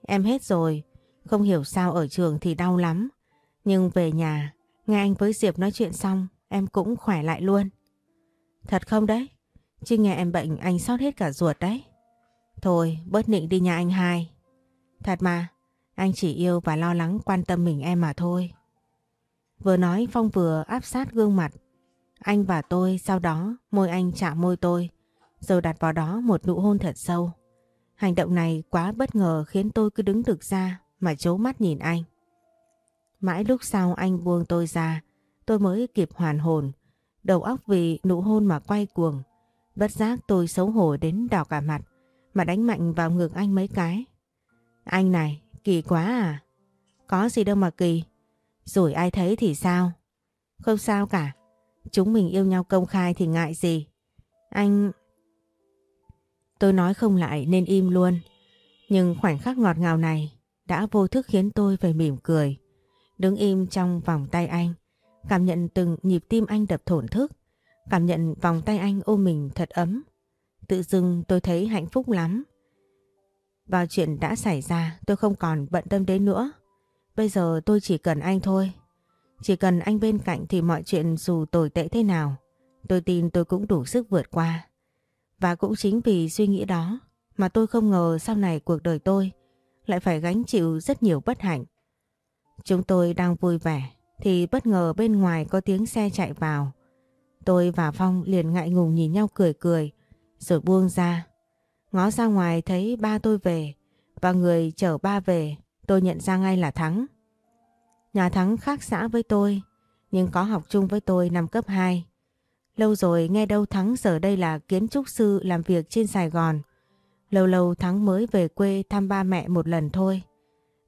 Em hết rồi, không hiểu sao ở trường thì đau lắm. Nhưng về nhà, nghe anh với Diệp nói chuyện xong, em cũng khỏe lại luôn. Thật không đấy? Chứ nghe em bệnh anh sót hết cả ruột đấy. Thôi, bớt nịnh đi nhà anh hai. Thật mà, anh chỉ yêu và lo lắng quan tâm mình em mà thôi. Vừa nói Phong vừa áp sát gương mặt. Anh và tôi sau đó môi anh chạm môi tôi, rồi đặt vào đó một nụ hôn thật sâu. Hành động này quá bất ngờ khiến tôi cứ đứng được ra mà chố mắt nhìn anh. Mãi lúc sau anh buông tôi ra, tôi mới kịp hoàn hồn. Đầu óc vì nụ hôn mà quay cuồng. Bất giác tôi xấu hổ đến đỏ cả mặt, mà đánh mạnh vào ngực anh mấy cái. Anh này, kỳ quá à? Có gì đâu mà kỳ. Rồi ai thấy thì sao? Không sao cả. Chúng mình yêu nhau công khai thì ngại gì. Anh... Tôi nói không lại nên im luôn. Nhưng khoảnh khắc ngọt ngào này đã vô thức khiến tôi phải mỉm cười. Đứng im trong vòng tay anh, cảm nhận từng nhịp tim anh đập thổn thức, cảm nhận vòng tay anh ôm mình thật ấm. Tự dưng tôi thấy hạnh phúc lắm. Vào chuyện đã xảy ra tôi không còn bận tâm đến nữa. Bây giờ tôi chỉ cần anh thôi. Chỉ cần anh bên cạnh thì mọi chuyện dù tồi tệ thế nào, tôi tin tôi cũng đủ sức vượt qua. Và cũng chính vì suy nghĩ đó mà tôi không ngờ sau này cuộc đời tôi lại phải gánh chịu rất nhiều bất hạnh. Chúng tôi đang vui vẻ thì bất ngờ bên ngoài có tiếng xe chạy vào. Tôi và Phong liền ngại ngùng nhìn nhau cười cười, rồi buông ra. Ngó ra ngoài thấy ba tôi về, và người chở ba về, tôi nhận ra ngay là Thắng. Nhà Thắng khác xã với tôi, nhưng có học chung với tôi năm cấp 2. Lâu rồi nghe đâu Thắng giờ đây là kiến trúc sư làm việc trên Sài Gòn. Lâu lâu Thắng mới về quê thăm ba mẹ một lần thôi.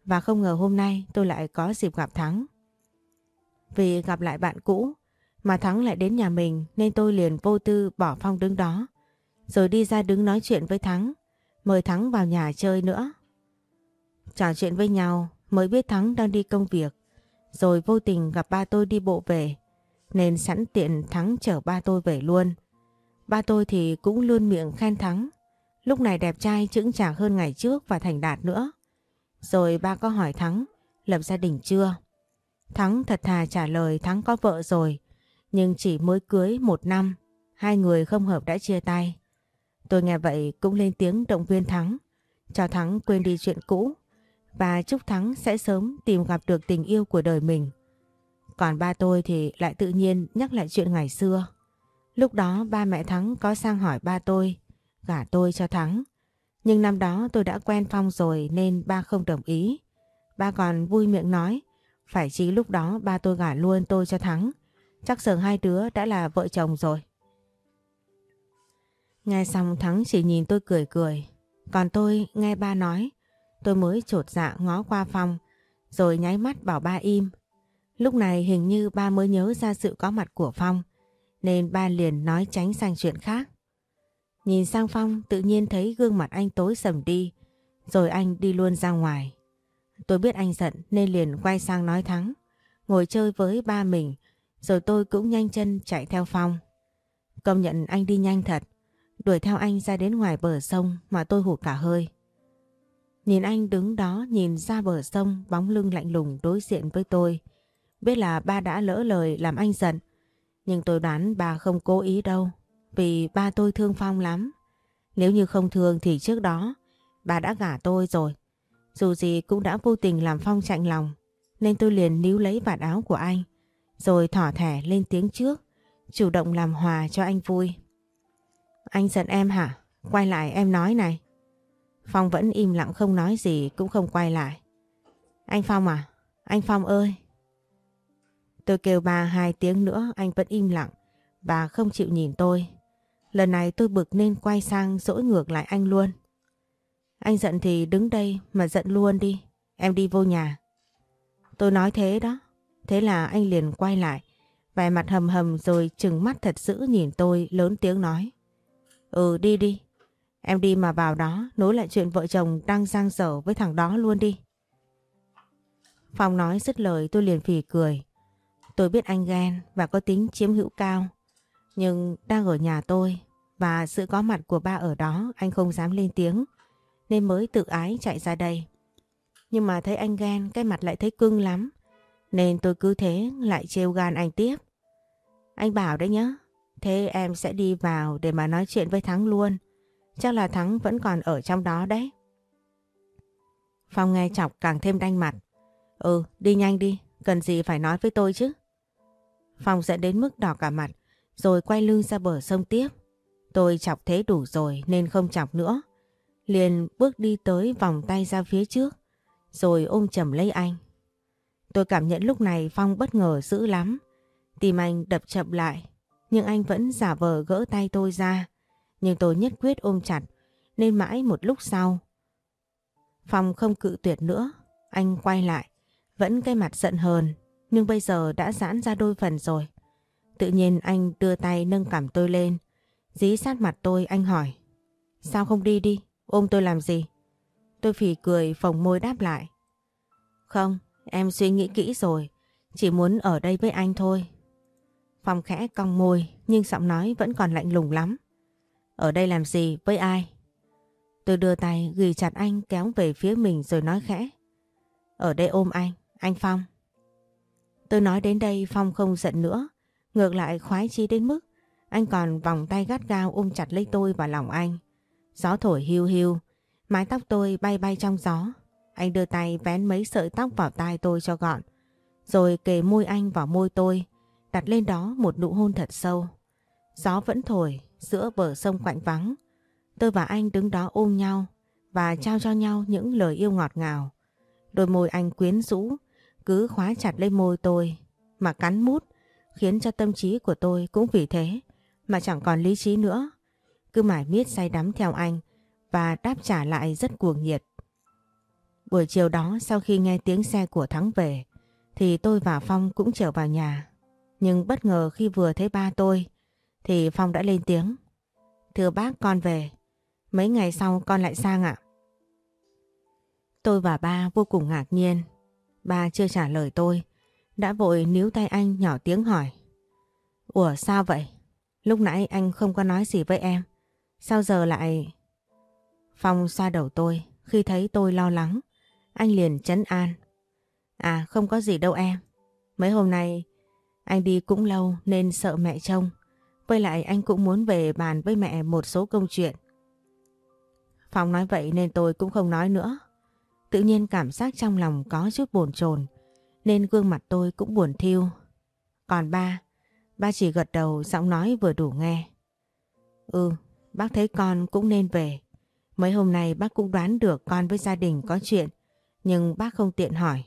Và không ngờ hôm nay tôi lại có dịp gặp Thắng. Vì gặp lại bạn cũ mà Thắng lại đến nhà mình nên tôi liền vô tư bỏ Phong đứng đó. Rồi đi ra đứng nói chuyện với Thắng, mời Thắng vào nhà chơi nữa. Trò chuyện với nhau mới biết Thắng đang đi công việc. Rồi vô tình gặp ba tôi đi bộ về nên sẵn tiện Thắng chở ba tôi về luôn. Ba tôi thì cũng luôn miệng khen Thắng. Lúc này đẹp trai chững chạc hơn ngày trước và thành đạt nữa. Rồi ba có hỏi Thắng lập gia đình chưa? Thắng thật thà trả lời Thắng có vợ rồi. Nhưng chỉ mới cưới một năm, hai người không hợp đã chia tay. Tôi nghe vậy cũng lên tiếng động viên Thắng, cho Thắng quên đi chuyện cũ và chúc Thắng sẽ sớm tìm gặp được tình yêu của đời mình. Còn ba tôi thì lại tự nhiên nhắc lại chuyện ngày xưa. Lúc đó ba mẹ Thắng có sang hỏi ba tôi, gả tôi cho Thắng. Nhưng năm đó tôi đã quen Phong rồi nên ba không đồng ý. Ba còn vui miệng nói, phải chỉ lúc đó ba tôi gả luôn tôi cho Thắng. Chắc giờ hai đứa đã là vợ chồng rồi. Nghe xong Thắng chỉ nhìn tôi cười cười. Còn tôi nghe ba nói, tôi mới trột dạ ngó qua Phong, rồi nháy mắt bảo ba im. Lúc này hình như ba mới nhớ ra sự có mặt của Phong, nên ba liền nói tránh sang chuyện khác. Nhìn sang Phong tự nhiên thấy gương mặt anh tối sầm đi, rồi anh đi luôn ra ngoài. Tôi biết anh giận nên liền quay sang nói Thắng, ngồi chơi với ba mình, rồi tôi cũng nhanh chân chạy theo Phong. Công nhận anh đi nhanh thật, đuổi theo anh ra đến ngoài bờ sông mà tôi hụt cả hơi. Nhìn anh đứng đó nhìn ra bờ sông bóng lưng lạnh lùng đối diện với tôi. Biết là ba đã lỡ lời làm anh giận. Nhưng tôi đoán bà không cố ý đâu. Vì ba tôi thương Phong lắm. Nếu như không thương thì trước đó, bà đã gả tôi rồi. Dù gì cũng đã vô tình làm Phong chạnh lòng, nên tôi liền níu lấy vạt áo của anh, rồi thỏ thẻ lên tiếng trước, chủ động làm hòa cho anh vui. Anh giận em hả? Quay lại em nói này. Phong vẫn im lặng không nói gì, cũng không quay lại. Anh Phong à? Anh Phong ơi! Tôi kêu ba hai tiếng nữa, anh vẫn im lặng và không chịu nhìn tôi. Lần này tôi bực nên quay sang dỗi ngược lại anh luôn. Anh giận thì đứng đây mà giận luôn đi. Em đi vô nhà. Tôi nói thế đó. Thế là anh liền quay lại. Vẻ mặt hầm hầm rồi trừng mắt thật dữ nhìn tôi lớn tiếng nói. Ừ đi đi. Em đi mà vào đó, nối lại chuyện vợ chồng đang giang dở với thằng đó luôn đi. Phong nói dứt lời, tôi liền phì cười. Tôi biết anh ghen và có tính chiếm hữu cao. Nhưng đang ở nhà tôi và sự có mặt của ba ở đó anh không dám lên tiếng nên mới tự ái chạy ra đây. Nhưng mà thấy anh ghen cái mặt lại thấy cưng lắm nên tôi cứ thế lại trêu gan anh tiếp. Anh bảo đấy nhá, thế em sẽ đi vào để mà nói chuyện với Thắng luôn. Chắc là Thắng vẫn còn ở trong đó đấy. Phong nghe chọc càng thêm đanh mặt. Ừ, đi nhanh đi, cần gì phải nói với tôi chứ. Phong dẫn đến mức đỏ cả mặt, rồi quay lưng ra bờ sông tiếp. Tôi chọc thế đủ rồi nên không chọc nữa. Liền bước đi tới vòng tay ra phía trước, rồi ôm chầm lấy anh. Tôi cảm nhận lúc này Phong bất ngờ dữ lắm. tìm anh đập chậm lại, nhưng anh vẫn giả vờ gỡ tay tôi ra. Nhưng tôi nhất quyết ôm chặt, nên mãi một lúc sau. Phong không cự tuyệt nữa, anh quay lại, vẫn cái mặt giận hờn, nhưng bây giờ đã giãn ra đôi phần rồi. Tự nhiên anh đưa tay nâng cảm tôi lên, dí sát mặt tôi anh hỏi. Sao không đi đi, ôm tôi làm gì? Tôi phì cười phồng môi đáp lại. Không, em suy nghĩ kỹ rồi, chỉ muốn ở đây với anh thôi. Phong khẽ cong môi nhưng giọng nói vẫn còn lạnh lùng lắm. Ở đây làm gì với ai? Tôi đưa tay ghi chặt anh kéo về phía mình rồi nói khẽ. Ở đây ôm anh, anh Phong. Tôi nói đến đây Phong không giận nữa, ngược lại khoái chí đến mức anh còn vòng tay gắt gao ôm chặt lấy tôi vào lòng anh. Gió thổi hiu hiu, mái tóc tôi bay bay trong gió. Anh đưa tay vén mấy sợi tóc vào tai tôi cho gọn, rồi kề môi anh vào môi tôi, đặt lên đó một nụ hôn thật sâu. Gió vẫn thổi giữa bờ sông quạnh vắng. Tôi và anh đứng đó ôm nhau và trao cho nhau những lời yêu ngọt ngào. Đôi môi anh quyến rũ, cứ khóa chặt lấy môi tôi mà cắn mút, khiến cho tâm trí của tôi cũng vì thế mà chẳng còn lý trí nữa. Cứ mãi miết say đắm theo anh và đáp trả lại rất cuồng nhiệt. Buổi chiều đó sau khi nghe tiếng xe của Thắng về thì tôi và Phong cũng trở vào nhà. Nhưng bất ngờ khi vừa thấy ba tôi thì Phong đã lên tiếng. Thưa bác con về, mấy ngày sau con lại sang ạ. Tôi và ba vô cùng ngạc nhiên. Ba chưa trả lời tôi, đã vội níu tay anh nhỏ tiếng hỏi. Ủa sao vậy? Lúc nãy anh không có nói gì với em. Sao giờ lại... Phong xoa đầu tôi, khi thấy tôi lo lắng, anh liền chấn an. À không có gì đâu em. Mấy hôm nay anh đi cũng lâu nên sợ mẹ trông. Với lại anh cũng muốn về bàn với mẹ một số công chuyện. Phong nói vậy nên tôi cũng không nói nữa. Tự nhiên cảm giác trong lòng có chút bồn chồn nên gương mặt tôi cũng buồn thiêu. Còn ba, ba chỉ gật đầu giọng nói vừa đủ nghe. Ừ, bác thấy con cũng nên về. Mấy hôm nay bác cũng đoán được con với gia đình có chuyện, nhưng bác không tiện hỏi.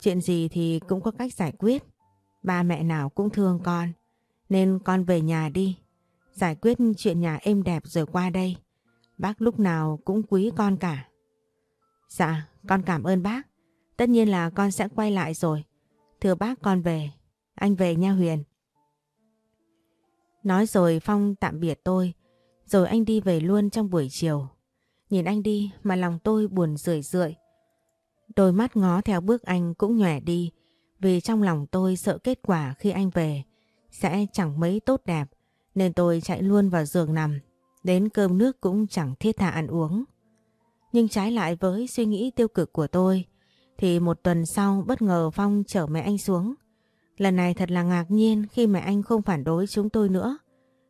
Chuyện gì thì cũng có cách giải quyết. Ba mẹ nào cũng thương con, nên con về nhà đi. Giải quyết chuyện nhà êm đẹp rồi qua đây. Bác lúc nào cũng quý con cả. Dạ, con cảm ơn bác. Tất nhiên là con sẽ quay lại rồi. Thưa bác, con về. Anh về nha Huyền. Nói rồi Phong tạm biệt tôi. Rồi anh đi về luôn trong buổi chiều. Nhìn anh đi mà lòng tôi buồn rười rượi. Đôi mắt ngó theo bước anh cũng nhòe đi. Vì trong lòng tôi sợ kết quả khi anh về sẽ chẳng mấy tốt đẹp. Nên tôi chạy luôn vào giường nằm. Đến cơm nước cũng chẳng thiết tha ăn uống. Nhưng trái lại với suy nghĩ tiêu cực của tôi thì một tuần sau bất ngờ Phong chở mẹ anh xuống. Lần này thật là ngạc nhiên khi mẹ anh không phản đối chúng tôi nữa,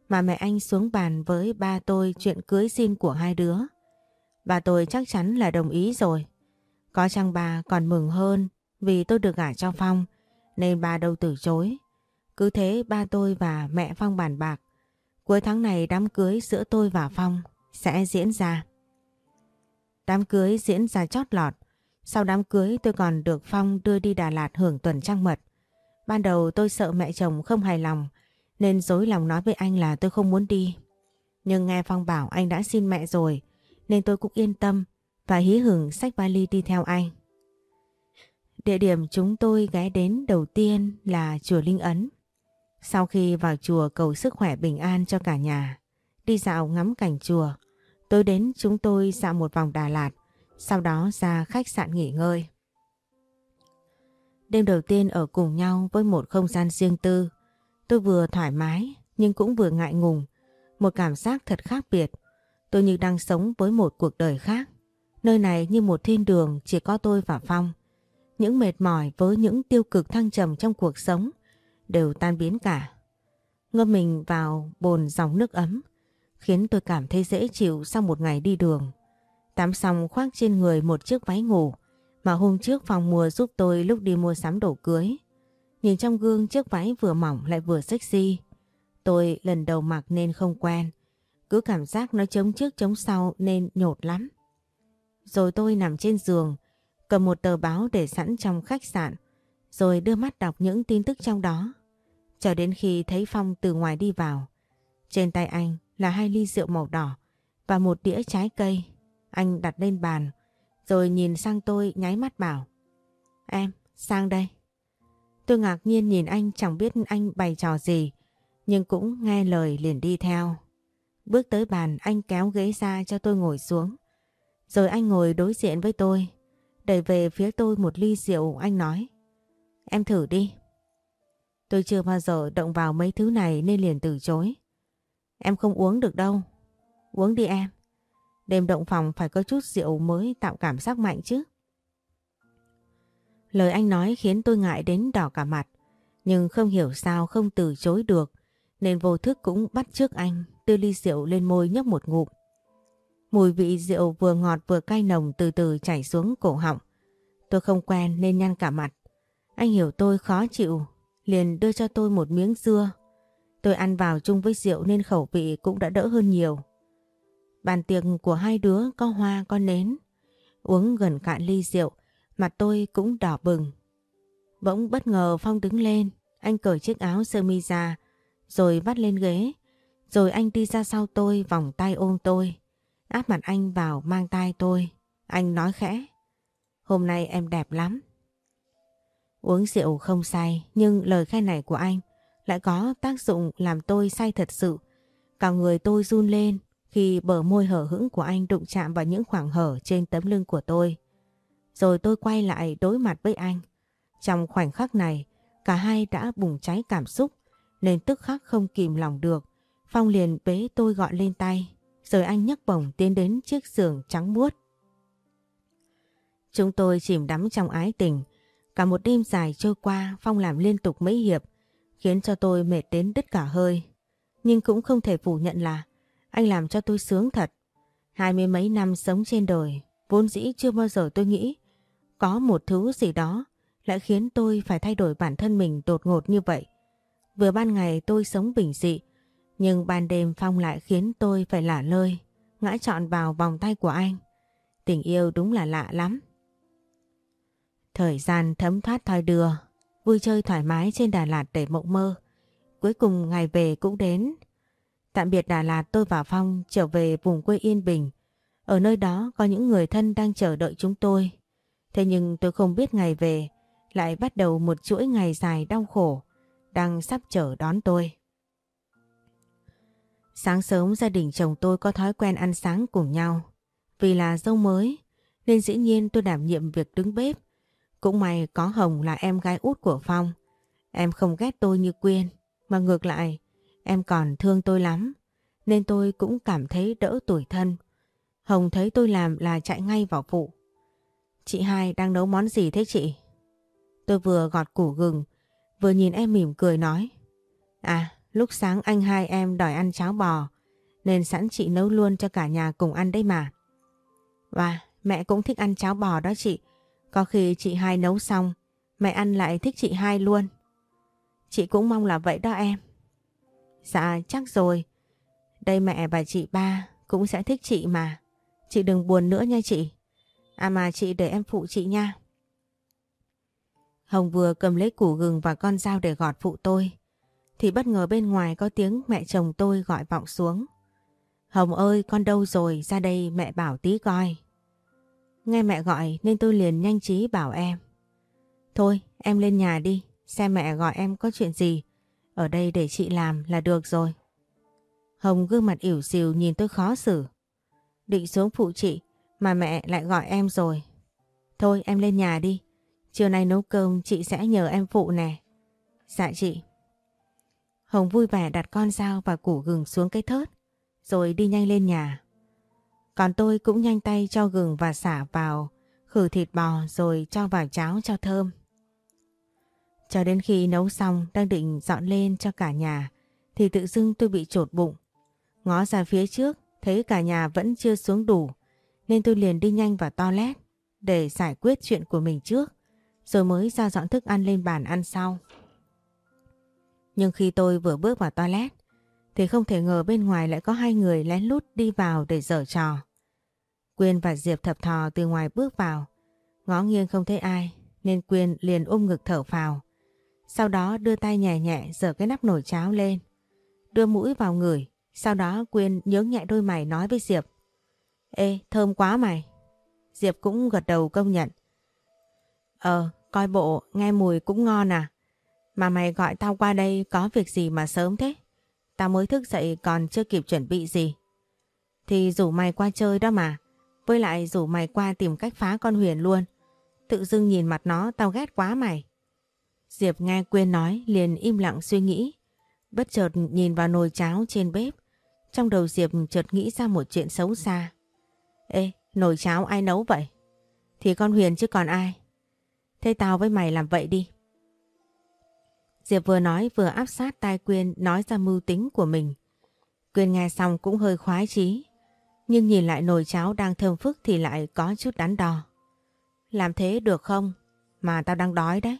mà mẹ anh xuống bàn với ba tôi chuyện cưới xin của hai đứa. Bà tôi chắc chắn là đồng ý rồi. Có chăng bà còn mừng hơn vì tôi được gả cho Phong, nên bà đâu từ chối. Cứ thế ba tôi và mẹ Phong bàn bạc. Cuối tháng này đám cưới giữa tôi và Phong sẽ diễn ra. Đám cưới diễn ra chót lọt. Sau đám cưới tôi còn được Phong đưa đi Đà Lạt hưởng tuần trăng mật. Ban đầu tôi sợ mẹ chồng không hài lòng nên dối lòng nói với anh là tôi không muốn đi. Nhưng nghe Phong bảo anh đã xin mẹ rồi nên tôi cũng yên tâm và hí hửng xách vali đi theo anh. Địa điểm chúng tôi ghé đến đầu tiên là chùa Linh Ấn. Sau khi vào chùa cầu sức khỏe bình an cho cả nhà, đi dạo ngắm cảnh chùa, tôi đến chúng tôi dạo một vòng Đà Lạt, sau đó ra khách sạn nghỉ ngơi. Đêm đầu tiên ở cùng nhau với một không gian riêng tư, tôi vừa thoải mái nhưng cũng vừa ngại ngùng, một cảm giác thật khác biệt. Tôi như đang sống với một cuộc đời khác. Nơi này như một thiên đường chỉ có tôi và Phong. Những mệt mỏi với những tiêu cực thăng trầm trong cuộc sống đều tan biến cả. Ngâm mình vào bồn dòng nước ấm khiến tôi cảm thấy dễ chịu sau một ngày đi đường. Tắm xong khoác trên người một chiếc váy ngủ mà hôm trước phòng mùa giúp tôi lúc đi mua sắm đồ cưới. Nhìn trong gương chiếc váy vừa mỏng lại vừa sexy. Tôi lần đầu mặc nên không quen. Cứ cảm giác nó chống trước chống sau nên nhột lắm. Rồi tôi nằm trên giường, cầm một tờ báo để sẵn trong khách sạn, rồi đưa mắt đọc những tin tức trong đó. Cho đến khi thấy Phong từ ngoài đi vào. Trên tay anh là hai ly rượu màu đỏ và một đĩa trái cây. Anh đặt lên bàn, rồi nhìn sang tôi nháy mắt bảo. Em, sang đây. Tôi ngạc nhiên nhìn anh chẳng biết anh bày trò gì, nhưng cũng nghe lời liền đi theo. Bước tới bàn anh kéo ghế ra cho tôi ngồi xuống. Rồi anh ngồi đối diện với tôi, đẩy về phía tôi một ly rượu anh nói. Em thử đi. Tôi chưa bao giờ động vào mấy thứ này nên liền từ chối. Em không uống được đâu. Uống đi em. Đêm động phòng phải có chút rượu mới tạo cảm giác mạnh chứ. Lời anh nói khiến tôi ngại đến đỏ cả mặt. Nhưng không hiểu sao không từ chối được nên vô thức cũng bắt trước anh đưa ly rượu lên môi nhấp một ngụm. Mùi vị rượu vừa ngọt vừa cay nồng từ từ chảy xuống cổ họng. Tôi không quen nên nhăn cả mặt. Anh hiểu tôi khó chịu, liền đưa cho tôi một miếng dưa. Tôi ăn vào chung với rượu nên khẩu vị cũng đã đỡ hơn nhiều. Bàn tiệc của hai đứa có hoa có nến. Uống gần cạn ly rượu, mặt tôi cũng đỏ bừng. Bỗng bất ngờ Phong đứng lên, anh cởi chiếc áo sơ mi ra, rồi vắt lên ghế. Rồi anh đi ra sau tôi vòng tay ôm tôi, áp mặt anh vào mang tay tôi. Anh nói khẽ, hôm nay em đẹp lắm. Uống rượu không say nhưng lời khen này của anh lại có tác dụng làm tôi say thật sự. Cả người tôi run lên khi bờ môi hở hững của anh đụng chạm vào những khoảng hở trên tấm lưng của tôi. Rồi tôi quay lại đối mặt với anh. Trong khoảnh khắc này, cả hai đã bùng cháy cảm xúc nên tức khắc không kìm lòng được. Phong liền bế tôi gọi lên tay, rồi anh nhấc bổng tiến đến chiếc giường trắng muốt. Chúng tôi chìm đắm trong ái tình, Cả một đêm dài trôi qua Phong làm liên tục mấy hiệp khiến cho tôi mệt đến đứt cả hơi. Nhưng cũng không thể phủ nhận là anh làm cho tôi sướng thật. Hai mươi mấy năm sống trên đời vốn dĩ chưa bao giờ tôi nghĩ có một thứ gì đó lại khiến tôi phải thay đổi bản thân mình đột ngột như vậy. Vừa ban ngày tôi sống bình dị nhưng ban đêm Phong lại khiến tôi phải lả lơi ngã trọn vào vòng tay của anh. Tình yêu đúng là lạ lắm. Thời gian thấm thoát thoi đưa, vui chơi thoải mái trên Đà Lạt để mộng mơ. Cuối cùng ngày về cũng đến. Tạm biệt Đà Lạt tôi và Phong trở về vùng quê Yên Bình. Ở nơi đó có những người thân đang chờ đợi chúng tôi. Thế nhưng tôi không biết ngày về lại bắt đầu một chuỗi ngày dài đau khổ đang sắp chờ đón tôi. Sáng sớm gia đình chồng tôi có thói quen ăn sáng cùng nhau. Vì là dâu mới nên dĩ nhiên tôi đảm nhiệm việc đứng bếp cũng may có Hồng là em gái út của Phong. Em không ghét tôi như Quyên, mà ngược lại, em còn thương tôi lắm, nên tôi cũng cảm thấy đỡ tuổi thân. Hồng thấy tôi làm là chạy ngay vào phụ. Chị hai đang nấu món gì thế chị? Tôi vừa gọt củ gừng, vừa nhìn em mỉm cười nói. À, Lúc sáng anh hai em đòi ăn cháo bò nên sẵn chị nấu luôn cho cả nhà cùng ăn đấy mà. Và mẹ cũng thích ăn cháo bò đó chị. Có khi chị hai nấu xong mẹ ăn lại thích chị hai luôn. Chị cũng mong là vậy đó em. Dạ chắc rồi. Đây mẹ và chị ba cũng sẽ thích chị mà. Chị đừng buồn nữa nha chị. À mà chị để em phụ chị nha. Hồng vừa cầm lấy củ gừng và con dao để gọt phụ tôi. Thì bất ngờ bên ngoài có tiếng mẹ chồng tôi gọi vọng xuống. Hồng ơi, con đâu rồi ra đây mẹ bảo tí coi. Nghe mẹ gọi nên tôi liền nhanh trí bảo em. Thôi, em lên nhà đi xem mẹ gọi em có chuyện gì. Ở đây để chị làm là được rồi. Hồng gương mặt ỉu xìu nhìn tôi khó xử. Định xuống phụ chị, mà mẹ lại gọi em rồi. Thôi, em lên nhà đi. Chiều nay nấu cơm, chị sẽ nhờ em phụ nè. Dạ chị. Hồng vui vẻ đặt con dao và củ gừng xuống cái thớt, rồi đi nhanh lên nhà. Còn tôi cũng nhanh tay cho gừng và xả vào, khử thịt bò rồi cho vào cháo cho thơm. Cho đến khi nấu xong đang định dọn lên cho cả nhà thì tự dưng tôi bị trột bụng. Ngó ra phía trước thấy cả nhà vẫn chưa xuống đủ nên tôi liền đi nhanh vào toilet để giải quyết chuyện của mình trước rồi mới ra dọn thức ăn lên bàn ăn sau. Nhưng khi tôi vừa bước vào toilet thì không thể ngờ bên ngoài lại có hai người lén lút đi vào để dở trò. Quyên và Diệp thập thò từ ngoài bước vào, ngó nghiêng không thấy ai nên Quyên liền ôm ngực thở phào. Sau đó đưa tay nhẹ nhẹ dở cái nắp nồi cháo lên, đưa mũi vào người. Sau đó Quyên nhướng nhẹ đôi mày nói với Diệp. Ê, thơm quá mày. Diệp cũng gật đầu công nhận. Ờ, coi bộ, nghe mùi cũng ngon à. Mà mày gọi tao qua đây có việc gì mà sớm thế? Tao mới thức dậy còn chưa kịp chuẩn bị gì. Thì rủ mày qua chơi đó mà. Với lại rủ mày qua tìm cách phá con Huyền luôn. Tự dưng nhìn mặt nó tao ghét quá mày. Diệp nghe Quyên nói liền im lặng suy nghĩ. Bất chợt nhìn vào nồi cháo trên bếp. Trong đầu Diệp chợt nghĩ ra một chuyện xấu xa. Ê, nồi cháo ai nấu vậy? Thì con Huyền chứ còn ai. Thế tao với mày làm vậy đi. Diệp vừa nói vừa áp sát tai Quyên nói ra mưu tính của mình. Quyên nghe xong cũng hơi khoái chí. Nhưng nhìn lại nồi cháo đang thơm phức thì lại có chút đắn đo. Làm thế được không? Mà tao đang đói đấy.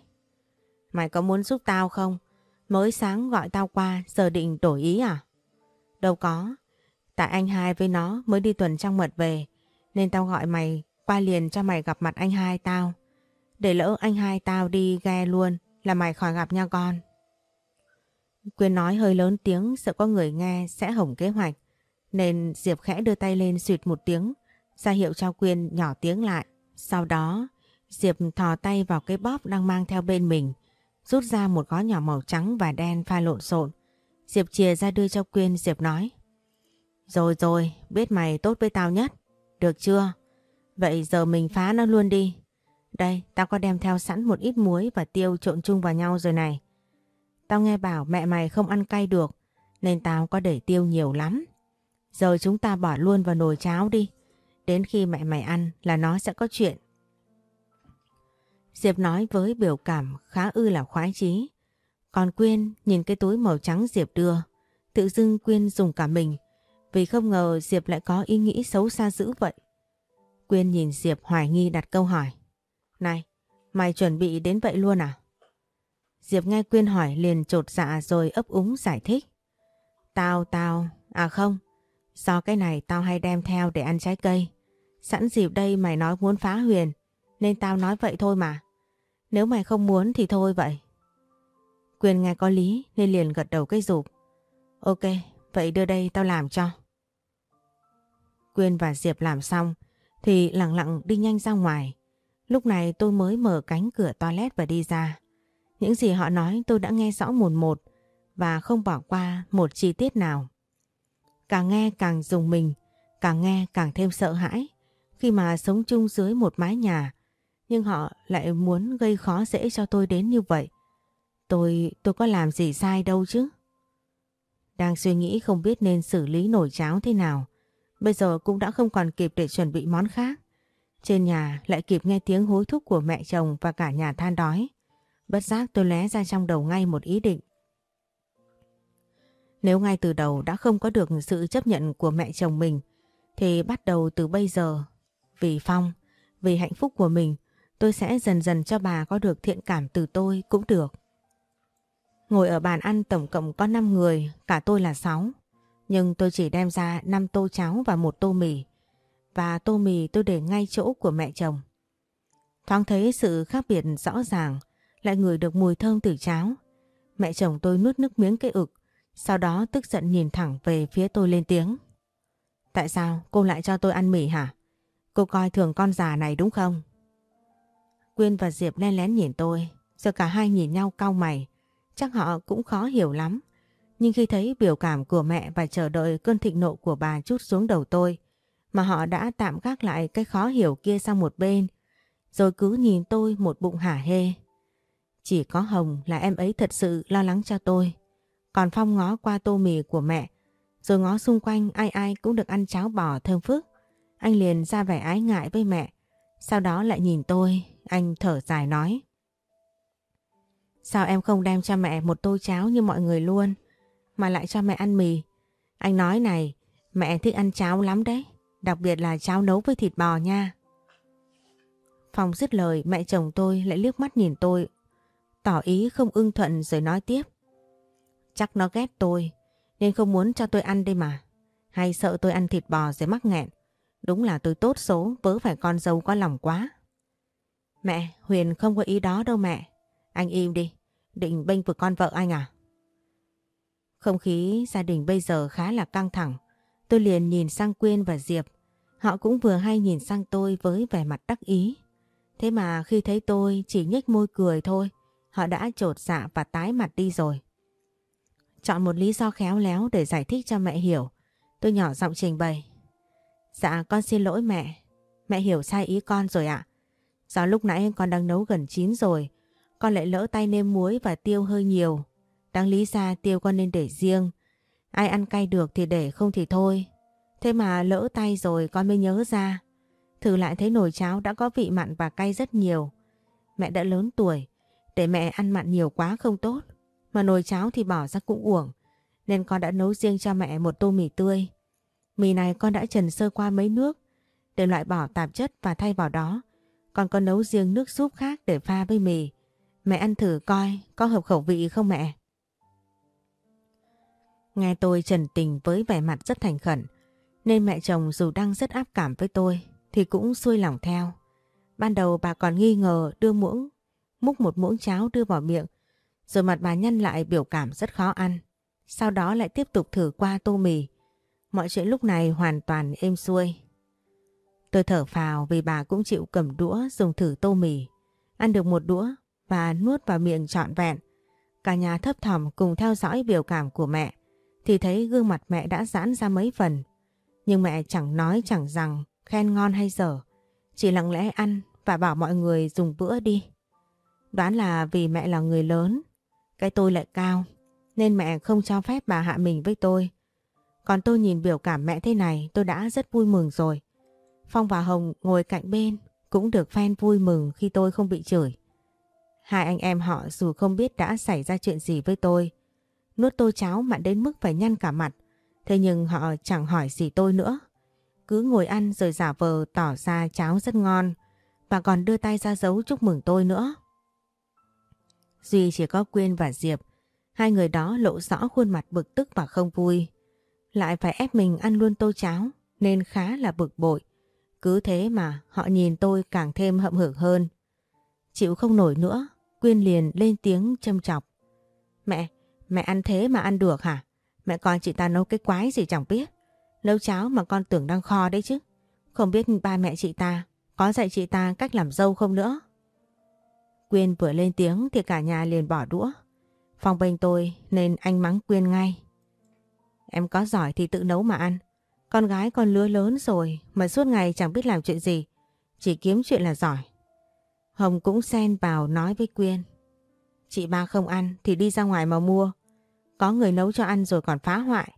Mày có muốn giúp tao không? Mới sáng gọi tao qua giờ định đổi ý à? Đâu có. Tại anh hai với nó mới đi tuần trăng mật về nên tao gọi mày qua liền cho mày gặp mặt anh hai tao. Để lỡ anh hai tao đi ghe luôn là mày khỏi gặp nha con. Quyên nói hơi lớn tiếng sợ có người nghe sẽ hỏng kế hoạch. Nên Diệp khẽ đưa tay lên suyệt một tiếng, ra hiệu cho Quyên nhỏ tiếng lại. Sau đó, Diệp thò tay vào cái bóp đang mang theo bên mình, rút ra một gói nhỏ màu trắng và đen pha lộn xộn. Diệp chìa ra đưa cho Quyên, Diệp nói. Rồi rồi, biết mày tốt với tao nhất. Được chưa? Vậy giờ mình phá nó luôn đi. Đây, tao có đem theo sẵn một ít muối và tiêu trộn chung vào nhau rồi này. Tao nghe bảo mẹ mày không ăn cay được, nên tao có để tiêu nhiều lắm. Giờ chúng ta bỏ luôn vào nồi cháo đi. Đến khi mẹ mày ăn là nó sẽ có chuyện. Diệp nói với biểu cảm khá ư là khoái chí. Còn Quyên nhìn cái túi màu trắng Diệp đưa. Tự dưng Quyên dùng cả mình vì không ngờ Diệp lại có ý nghĩ xấu xa dữ vậy. Quyên nhìn Diệp hoài nghi đặt câu hỏi. Này, mày chuẩn bị đến vậy luôn à? Diệp nghe Quyên hỏi liền trột dạ rồi ấp úng giải thích. Tao, tao, à không, do cái này tao hay đem theo để ăn trái cây. Sẵn dịp đây mày nói muốn phá huyền, nên tao nói vậy thôi mà. Nếu mày không muốn thì thôi vậy. Quyền nghe có lý nên liền gật đầu cây rụp. Ok, vậy đưa đây tao làm cho. Quyên và Diệp làm xong thì lặng lặng đi nhanh ra ngoài. Lúc này tôi mới mở cánh cửa toilet và đi ra. Những gì họ nói tôi đã nghe rõ một một và không bỏ qua một chi tiết nào. Càng nghe càng dùng mình, càng nghe càng thêm sợ hãi khi mà sống chung dưới một mái nhà. Nhưng họ lại muốn gây khó dễ cho tôi đến như vậy. Tôi, tôi có làm gì sai đâu chứ. Đang suy nghĩ không biết nên xử lý nổi cháo thế nào. Bây giờ cũng đã không còn kịp để chuẩn bị món khác. Trên nhà lại kịp nghe tiếng hối thúc của mẹ chồng và cả nhà than đói. Bất giác tôi lé ra trong đầu ngay một ý định. Nếu ngay từ đầu đã không có được sự chấp nhận của mẹ chồng mình thì bắt đầu từ bây giờ vì Phong, vì hạnh phúc của mình tôi sẽ dần dần cho bà có được thiện cảm từ tôi cũng được. Ngồi ở bàn ăn tổng cộng có 5 người, cả tôi là 6. Nhưng tôi chỉ đem ra 5 tô cháo và một tô mì. Và tô mì tôi để ngay chỗ của mẹ chồng. Thoáng thấy sự khác biệt rõ ràng, lại ngửi được mùi thơm từ cháo. Mẹ chồng tôi nuốt nước miếng cái ực, sau đó tức giận nhìn thẳng về phía tôi lên tiếng. Tại sao cô lại cho tôi ăn mì hả? Cô coi thường con già này đúng không? Quyên và Diệp len lén nhìn tôi, giờ cả hai nhìn nhau cau mày. Chắc họ cũng khó hiểu lắm. Nhưng khi thấy biểu cảm của mẹ và chờ đợi cơn thịnh nộ của bà chút xuống đầu tôi, mà họ đã tạm gác lại cái khó hiểu kia sang một bên, rồi cứ nhìn tôi một bụng hả hê. Chỉ có Hồng là em ấy thật sự lo lắng cho tôi. Còn Phong ngó qua tô mì của mẹ, rồi ngó xung quanh ai ai cũng được ăn cháo bò thơm phức. Anh liền ra vẻ ái ngại với mẹ, sau đó lại nhìn tôi, anh thở dài nói. Sao em không đem cho mẹ một tô cháo như mọi người luôn, mà lại cho mẹ ăn mì? Anh nói này, mẹ thích ăn cháo lắm đấy, đặc biệt là cháo nấu với thịt bò nha. Phong dứt lời mẹ chồng tôi lại liếc mắt nhìn tôi, tỏ ý không ưng thuận rồi nói tiếp. Chắc nó ghét tôi, nên không muốn cho tôi ăn đây mà. Hay sợ tôi ăn thịt bò rồi mắc nghẹn. Đúng là tôi tốt số, vớ phải con dâu có lòng quá. Mẹ, Huyền không có ý đó đâu mẹ. Anh im đi, định bênh vực con vợ anh à? Không khí gia đình bây giờ khá là căng thẳng. Tôi liền nhìn sang Quyên và Diệp. Họ cũng vừa hay nhìn sang tôi với vẻ mặt đắc ý. Thế mà khi thấy tôi chỉ nhếch môi cười thôi, họ đã trột dạ và tái mặt đi rồi. Chọn một lý do khéo léo để giải thích cho mẹ hiểu. Tôi nhỏ giọng trình bày. Dạ con xin lỗi mẹ. Mẹ hiểu sai ý con rồi ạ. Do lúc nãy con đang nấu gần chín rồi. Con lại lỡ tay nêm muối và tiêu hơi nhiều. Đáng lý ra tiêu con nên để riêng. Ai ăn cay được thì để, không thì thôi. Thế mà lỡ tay rồi con mới nhớ ra. Thử lại thấy nồi cháo đã có vị mặn và cay rất nhiều. Mẹ đã lớn tuổi. Để mẹ ăn mặn nhiều quá không tốt. Mà nồi cháo thì bỏ ra cũng uổng. Nên con đã nấu riêng cho mẹ một tô mì tươi. Mì này con đã trần sơ qua mấy nước, để loại bỏ tạp chất và thay vào đó. Con có nấu riêng nước súp khác để pha với mì. Mẹ ăn thử coi có hợp khẩu vị không mẹ? Nghe tôi trần tình với vẻ mặt rất thành khẩn nên mẹ chồng dù đang rất áp cảm với tôi thì cũng xuôi lòng theo. Ban đầu bà còn nghi ngờ đưa muỗng, múc một muỗng cháo đưa vào miệng rồi mặt bà nhăn lại biểu cảm rất khó ăn. Sau đó lại tiếp tục thử qua tô mì Mọi chuyện lúc này hoàn toàn êm xuôi. Tôi thở phào vì bà cũng chịu cầm đũa dùng thử tô mì. Ăn được một đũa và nuốt vào miệng trọn vẹn. Cả nhà thấp thỏm cùng theo dõi biểu cảm của mẹ thì thấy gương mặt mẹ đã giãn ra mấy phần. Nhưng mẹ chẳng nói chẳng rằng khen ngon hay dở. Chỉ lặng lẽ ăn và bảo mọi người dùng bữa đi. Đoán là vì mẹ là người lớn, cái tôi lại cao, nên mẹ không cho phép bà hạ mình với tôi. Còn tôi nhìn biểu cảm mẹ thế này tôi đã rất vui mừng rồi. Phong và Hồng ngồi cạnh bên, cũng được fan vui mừng khi tôi không bị chửi. Hai anh em họ dù không biết đã xảy ra chuyện gì với tôi. Nuốt tô cháo mặn đến mức phải nhăn cả mặt. Thế nhưng họ chẳng hỏi gì tôi nữa. Cứ ngồi ăn rồi giả vờ tỏ ra cháo rất ngon. Và còn đưa tay ra dấu chúc mừng tôi nữa. Duy chỉ có Quyên và Diệp. Hai người đó lộ rõ khuôn mặt bực tức và không vui lại phải ép mình ăn luôn tô cháo, nên khá là bực bội. Cứ thế mà họ nhìn tôi càng thêm hậm hưởng hơn. Chịu không nổi nữa, Quyên liền lên tiếng châm chọc. Mẹ, mẹ ăn thế mà ăn được hả? Mẹ coi chị ta nấu cái quái gì chẳng biết. Nấu cháo mà con tưởng đang kho đấy chứ. Không biết ba mẹ chị ta có dạy chị ta cách làm dâu không nữa. Quyên vừa lên tiếng thì cả nhà liền bỏ đũa. phòng bên tôi nên anh mắng Quyên ngay. Em có giỏi thì tự nấu mà ăn. Con gái con lứa lớn rồi mà suốt ngày chẳng biết làm chuyện gì. Chỉ kiếm chuyện là giỏi. Hồng cũng xen vào nói với Quyên. Chị ba không ăn thì đi ra ngoài mà mua. Có người nấu cho ăn rồi còn phá hoại.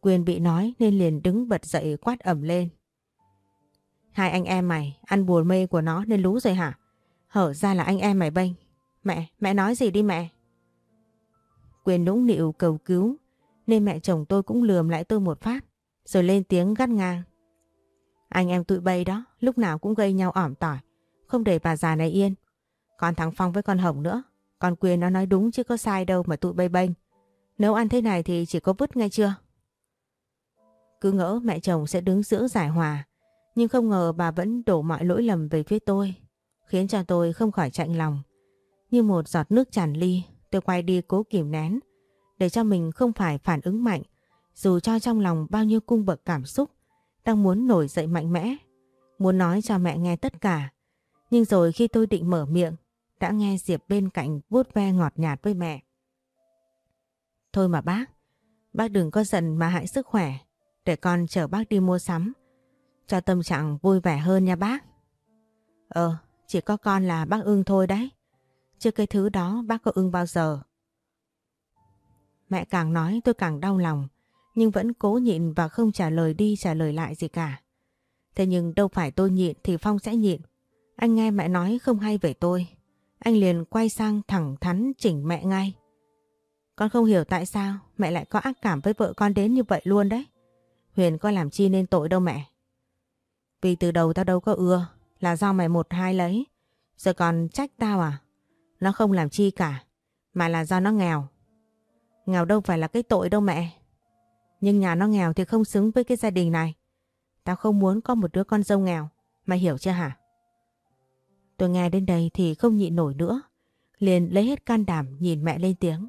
Quyên bị nói nên liền đứng bật dậy quát ẩm lên. Hai anh em mày ăn bùa mê của nó nên lú rồi hả? Hở ra là anh em mày bênh. Mẹ, mẹ nói gì đi mẹ? Quyên nũng nịu cầu cứu nên mẹ chồng tôi cũng lườm lại tôi một phát rồi lên tiếng gắt ngang. Anh em tụi bay đó, lúc nào cũng gây nhau ỏm tỏi, không để bà già này yên. Còn thằng Phong với con Hồng nữa, con Quyền nó nói đúng chứ có sai đâu mà tụi bay bênh. Nếu ăn thế này thì chỉ có vứt ngay chưa? Cứ ngỡ mẹ chồng sẽ đứng giữa giải hòa, nhưng không ngờ bà vẫn đổ mọi lỗi lầm về phía tôi, khiến cho tôi không khỏi chạnh lòng. Như một giọt nước tràn ly, tôi quay đi cố kìm nén, để cho mình không phải phản ứng mạnh dù cho trong lòng bao nhiêu cung bậc cảm xúc đang muốn nổi dậy mạnh mẽ muốn nói cho mẹ nghe tất cả nhưng rồi khi tôi định mở miệng đã nghe Diệp bên cạnh vuốt ve ngọt nhạt với mẹ. Thôi mà bác, bác đừng có giận mà hại sức khỏe, để con chở bác đi mua sắm, cho tâm trạng vui vẻ hơn nha bác. Ờ, chỉ có con là bác ưng thôi đấy, chứ cái thứ đó bác có ưng bao giờ. Mẹ càng nói tôi càng đau lòng, nhưng vẫn cố nhịn và không trả lời đi trả lời lại gì cả. Thế nhưng đâu phải tôi nhịn thì Phong sẽ nhịn. Anh nghe mẹ nói không hay về tôi, anh liền quay sang thẳng thắn chỉnh mẹ ngay. Con không hiểu tại sao mẹ lại có ác cảm với vợ con đến như vậy luôn đấy. Huyền có làm chi nên tội đâu mẹ. Vì từ đầu tao đâu có ưa là do mày một hai lấy. Giờ còn trách tao à? Nó không làm chi cả mà là do nó nghèo. Nghèo đâu phải là cái tội đâu mẹ. Nhưng nhà nó nghèo thì không xứng với cái gia đình này. Tao không muốn có một đứa con dâu nghèo. Mày hiểu chưa hả? Tôi nghe đến đây thì không nhịn nổi nữa. Liền lấy hết can đảm nhìn mẹ lên tiếng.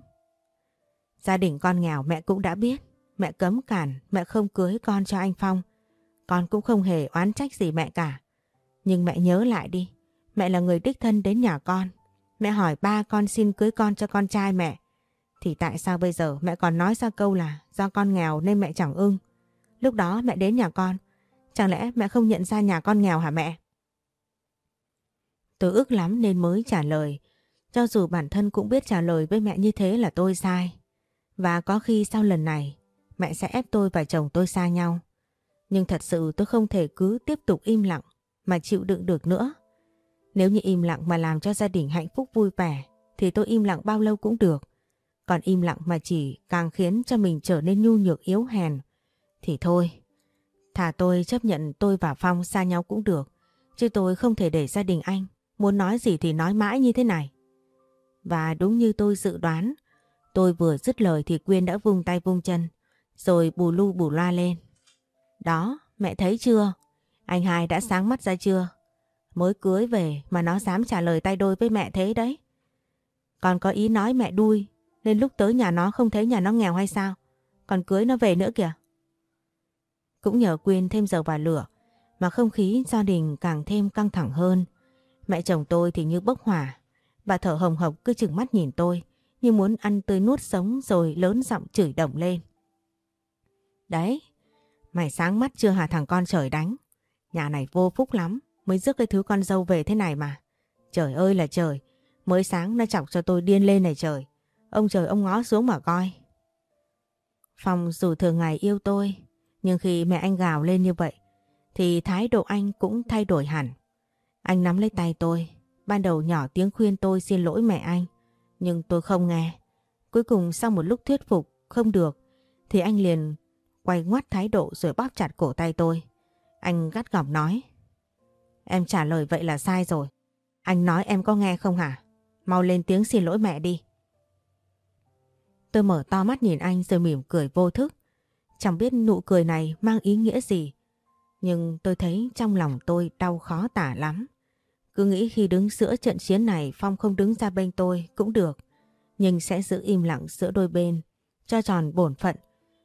Gia đình con nghèo mẹ cũng đã biết. Mẹ cấm cản, mẹ không cưới con cho anh Phong. Con cũng không hề oán trách gì mẹ cả. Nhưng mẹ nhớ lại đi. Mẹ là người đích thân đến nhà con. Mẹ hỏi ba con xin cưới con cho con trai mẹ. Thì tại sao bây giờ mẹ còn nói ra câu là do con nghèo nên mẹ chẳng ưng. Lúc đó mẹ đến nhà con. Chẳng lẽ mẹ không nhận ra nhà con nghèo hả mẹ? Tôi ức lắm nên mới trả lời. Cho dù bản thân cũng biết trả lời với mẹ như thế là tôi sai. Và có khi sau lần này, mẹ sẽ ép tôi và chồng tôi xa nhau. Nhưng thật sự tôi không thể cứ tiếp tục im lặng mà chịu đựng được nữa. Nếu như im lặng mà làm cho gia đình hạnh phúc vui vẻ thì tôi im lặng bao lâu cũng được. Còn im lặng mà chỉ càng khiến cho mình trở nên nhu nhược yếu hèn thì thôi. Thà tôi chấp nhận tôi và Phong xa nhau cũng được. Chứ tôi không thể để gia đình anh Muốn nói gì thì nói mãi như thế này. Và đúng như tôi dự đoán, tôi vừa dứt lời thì Quyên đã vung tay vung chân, rồi bù lu bù loa lên. Đó, mẹ thấy chưa? Anh hai đã sáng mắt ra chưa? Mới cưới về mà nó dám trả lời tay đôi với mẹ thế đấy. Còn có ý nói mẹ đuôi, nên lúc tới nhà nó không thấy nhà nó nghèo hay sao? Còn cưới nó về nữa kìa. Cũng nhờ Quyên thêm dầu vào lửa, mà không khí gia đình càng thêm căng thẳng hơn. Mẹ chồng tôi thì như bốc hỏa. Bà thở hồng hộc cứ chừng mắt nhìn tôi như muốn ăn tươi nuốt sống rồi lớn giọng chửi đồng lên. Đấy, mày sáng mắt chưa hả thằng con trời đánh. Nhà này vô phúc lắm mới rước cái thứ con dâu về thế này mà. Trời ơi là trời, mới sáng nó chọc cho tôi điên lên này trời. Ông trời ông ngó xuống mà coi. Phong dù thường ngày yêu tôi, nhưng khi mẹ anh gào lên như vậy, thì thái độ anh cũng thay đổi hẳn. Anh nắm lấy tay tôi, ban đầu nhỏ tiếng khuyên tôi xin lỗi mẹ anh, nhưng tôi không nghe. Cuối cùng sau một lúc thuyết phục không được, thì anh liền quay ngoắt thái độ rồi bóp chặt cổ tay tôi. Anh gắt gỏng nói, em trả lời vậy là sai rồi. Anh nói em có nghe không hả? Mau lên tiếng xin lỗi mẹ đi. Tôi mở to mắt nhìn anh rồi mỉm cười vô thức. Chẳng biết nụ cười này mang ý nghĩa gì. Nhưng tôi thấy trong lòng tôi đau khó tả lắm. Cứ nghĩ khi đứng giữa trận chiến này Phong không đứng ra bên tôi cũng được. Nhưng sẽ giữ im lặng giữa đôi bên, cho tròn bổn phận.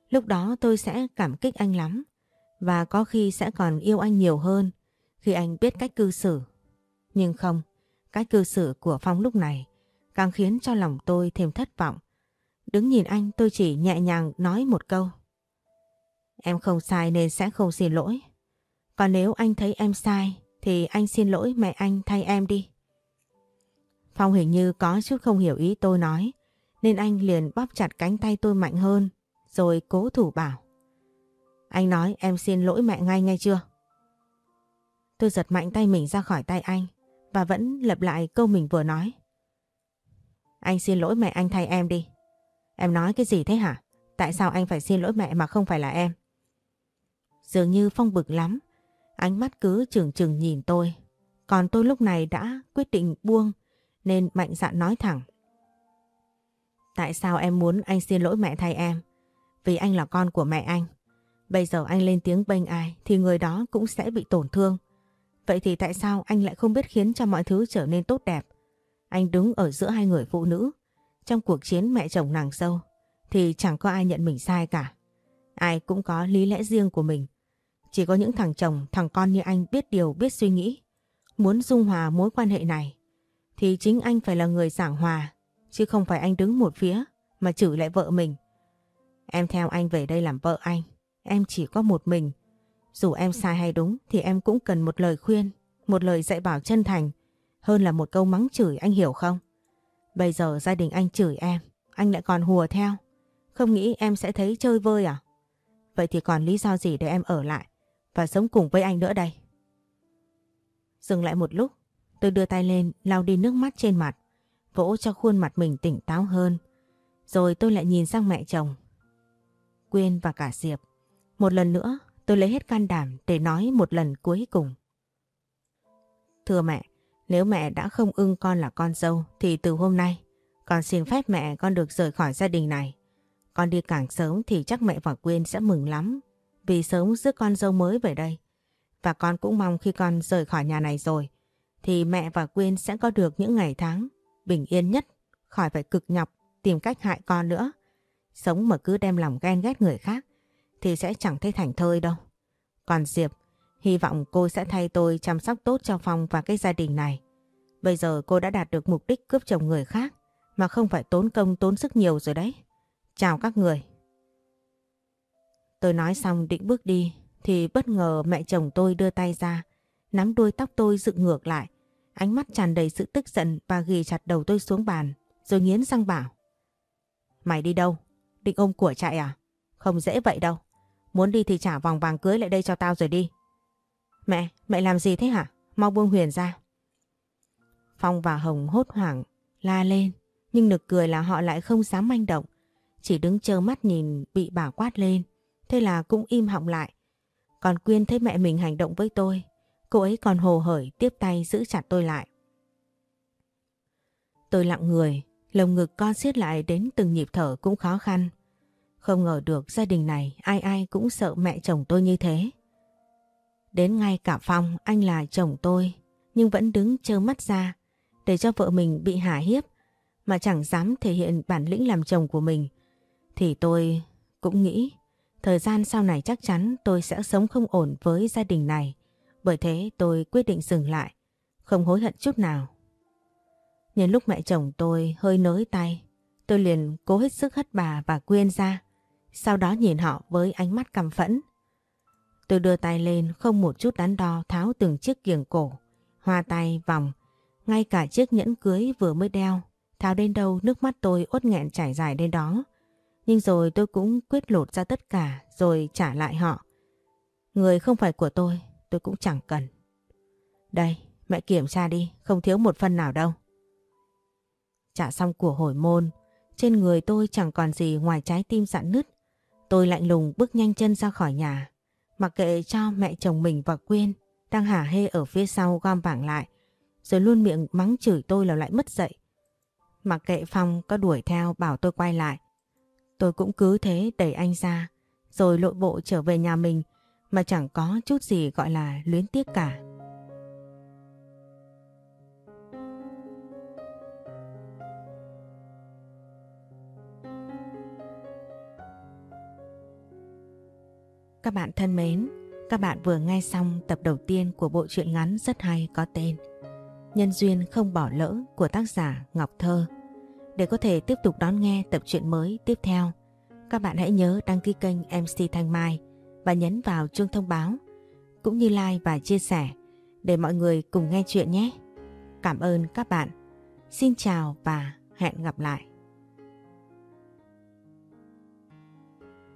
Lúc đó tôi sẽ cảm kích anh lắm. Và có khi sẽ còn yêu anh nhiều hơn khi anh biết cách cư xử. Nhưng không, cách cư xử của Phong lúc này càng khiến cho lòng tôi thêm thất vọng. Đứng nhìn anh, tôi chỉ nhẹ nhàng nói một câu. Em không sai nên sẽ không xin lỗi. Còn nếu anh thấy em sai, thì anh xin lỗi mẹ anh thay em đi. Phong hình như có chút không hiểu ý tôi nói, nên anh liền bóp chặt cánh tay tôi mạnh hơn, rồi cố thủ bảo. Anh nói em xin lỗi mẹ ngay ngay chưa? Tôi giật mạnh tay mình ra khỏi tay anh, và vẫn lặp lại câu mình vừa nói. Anh xin lỗi mẹ anh thay em đi. Em nói cái gì thế hả? Tại sao anh phải xin lỗi mẹ mà không phải là em? Dường như Phong bực lắm. Ánh mắt cứ chừng chừng nhìn tôi. Còn tôi lúc này đã quyết định buông, nên mạnh dạn nói thẳng. Tại sao em muốn anh xin lỗi mẹ thay em? Vì anh là con của mẹ anh. Bây giờ anh lên tiếng bênh ai thì người đó cũng sẽ bị tổn thương. Vậy thì tại sao anh lại không biết khiến cho mọi thứ trở nên tốt đẹp? Anh đứng ở giữa hai người phụ nữ. Trong cuộc chiến mẹ chồng nàng dâu thì chẳng có ai nhận mình sai cả. Ai cũng có lý lẽ riêng của mình. Chỉ có những thằng chồng, thằng con như anh biết điều, biết suy nghĩ. Muốn dung hòa mối quan hệ này thì chính anh phải là người giảng hòa chứ không phải anh đứng một phía mà chửi lại vợ mình. Em theo anh về đây làm vợ anh. Em chỉ có một mình. Dù em sai hay đúng thì em cũng cần một lời khuyên, một lời dạy bảo chân thành hơn là một câu mắng chửi anh hiểu không? Bây giờ gia đình anh chửi em, anh lại còn hùa theo. Không nghĩ em sẽ thấy chơi vơi à? Vậy thì còn lý do gì để em ở lại và sống cùng với anh nữa đây? Dừng lại một lúc, tôi đưa tay lên lau đi nước mắt trên mặt, vỗ cho khuôn mặt mình tỉnh táo hơn. Rồi tôi lại nhìn sang mẹ chồng. Quyên và cả Diệp. Một lần nữa tôi lấy hết can đảm để nói một lần cuối cùng. Thưa mẹ, nếu mẹ đã không ưng con là con dâu thì từ hôm nay con xin phép mẹ con được rời khỏi gia đình này. Con đi càng sớm thì chắc mẹ và Quyên sẽ mừng lắm vì sớm rước con dâu mới về đây. Và con cũng mong khi con rời khỏi nhà này rồi thì mẹ và Quyên sẽ có được những ngày tháng bình yên nhất khỏi phải cực nhọc tìm cách hại con nữa. Sống mà cứ đem lòng ghen ghét người khác thì sẽ chẳng thấy thành thơi đâu. Còn Diệp, hy vọng cô sẽ thay tôi chăm sóc tốt cho Phong và cái gia đình này. Bây giờ cô đã đạt được mục đích cướp chồng người khác, mà không phải tốn công tốn sức nhiều rồi đấy. Chào các người. Tôi nói xong định bước đi, thì bất ngờ mẹ chồng tôi đưa tay ra, nắm đuôi tóc tôi dựng ngược lại. Ánh mắt tràn đầy sự tức giận và ghi chặt đầu tôi xuống bàn, rồi nghiến răng bảo. Mày đi đâu? Định ôm của chạy à? Không dễ vậy đâu. Muốn đi thì trả vòng vàng cưới lại đây cho tao rồi đi. Mẹ, mẹ làm gì thế hả? Mau buông Huyền ra. Phong và Hồng hốt hoảng, la lên. Nhưng nực cười là họ lại không dám manh động. Chỉ đứng chờ mắt nhìn bị bà quát lên. Thế là cũng im họng lại. Còn Quyên thấy mẹ mình hành động với tôi. Cô ấy còn hồ hởi tiếp tay giữ chặt tôi lại. Tôi lặng người, lồng ngực con siết lại đến từng nhịp thở cũng khó khăn. Không ngờ được gia đình này ai ai cũng sợ mẹ chồng tôi như thế. Đến ngay cả phòng anh là chồng tôi, nhưng vẫn đứng trơ mắt ra để cho vợ mình bị hả hiếp mà chẳng dám thể hiện bản lĩnh làm chồng của mình. Thì tôi cũng nghĩ thời gian sau này chắc chắn tôi sẽ sống không ổn với gia đình này. Bởi thế tôi quyết định dừng lại, không hối hận chút nào. Nhân lúc mẹ chồng tôi hơi nới tay, tôi liền cố hết sức hất bà và Quyên ra sau đó nhìn họ với ánh mắt căm phẫn. Tôi đưa tay lên không một chút đắn đo tháo từng chiếc kiềng cổ, hoa tay, vòng, ngay cả chiếc nhẫn cưới vừa mới đeo, tháo đến đâu nước mắt tôi uất nghẹn chảy dài đến đó. Nhưng rồi tôi cũng quyết lột ra tất cả rồi trả lại họ. Người không phải của tôi, tôi cũng chẳng cần. Đây, mẹ kiểm tra đi, không thiếu một phân nào đâu. Trả xong của hồi môn, trên người tôi chẳng còn gì ngoài trái tim sạn nứt Tôi lạnh lùng bước nhanh chân ra khỏi nhà, mặc kệ cho mẹ chồng mình và Quyên đang hả hê ở phía sau gom bảng lại, rồi luôn miệng mắng chửi tôi là lại mất dậy. Mặc kệ Phong có đuổi theo bảo tôi quay lại, tôi cũng cứ thế đẩy anh ra, rồi lội bộ trở về nhà mình mà chẳng có chút gì gọi là luyến tiếc cả. Các bạn thân mến, các bạn vừa nghe xong tập đầu tiên của bộ truyện ngắn rất hay có tên Nhân duyên không bỏ lỡ của tác giả Ngọc Thơ. Để có thể tiếp tục đón nghe tập truyện mới tiếp theo, các bạn hãy nhớ đăng ký kênh MC Thanh Mai và nhấn vào chuông thông báo cũng như like và chia sẻ để mọi người cùng nghe chuyện nhé. Cảm ơn các bạn. Xin chào và hẹn gặp lại.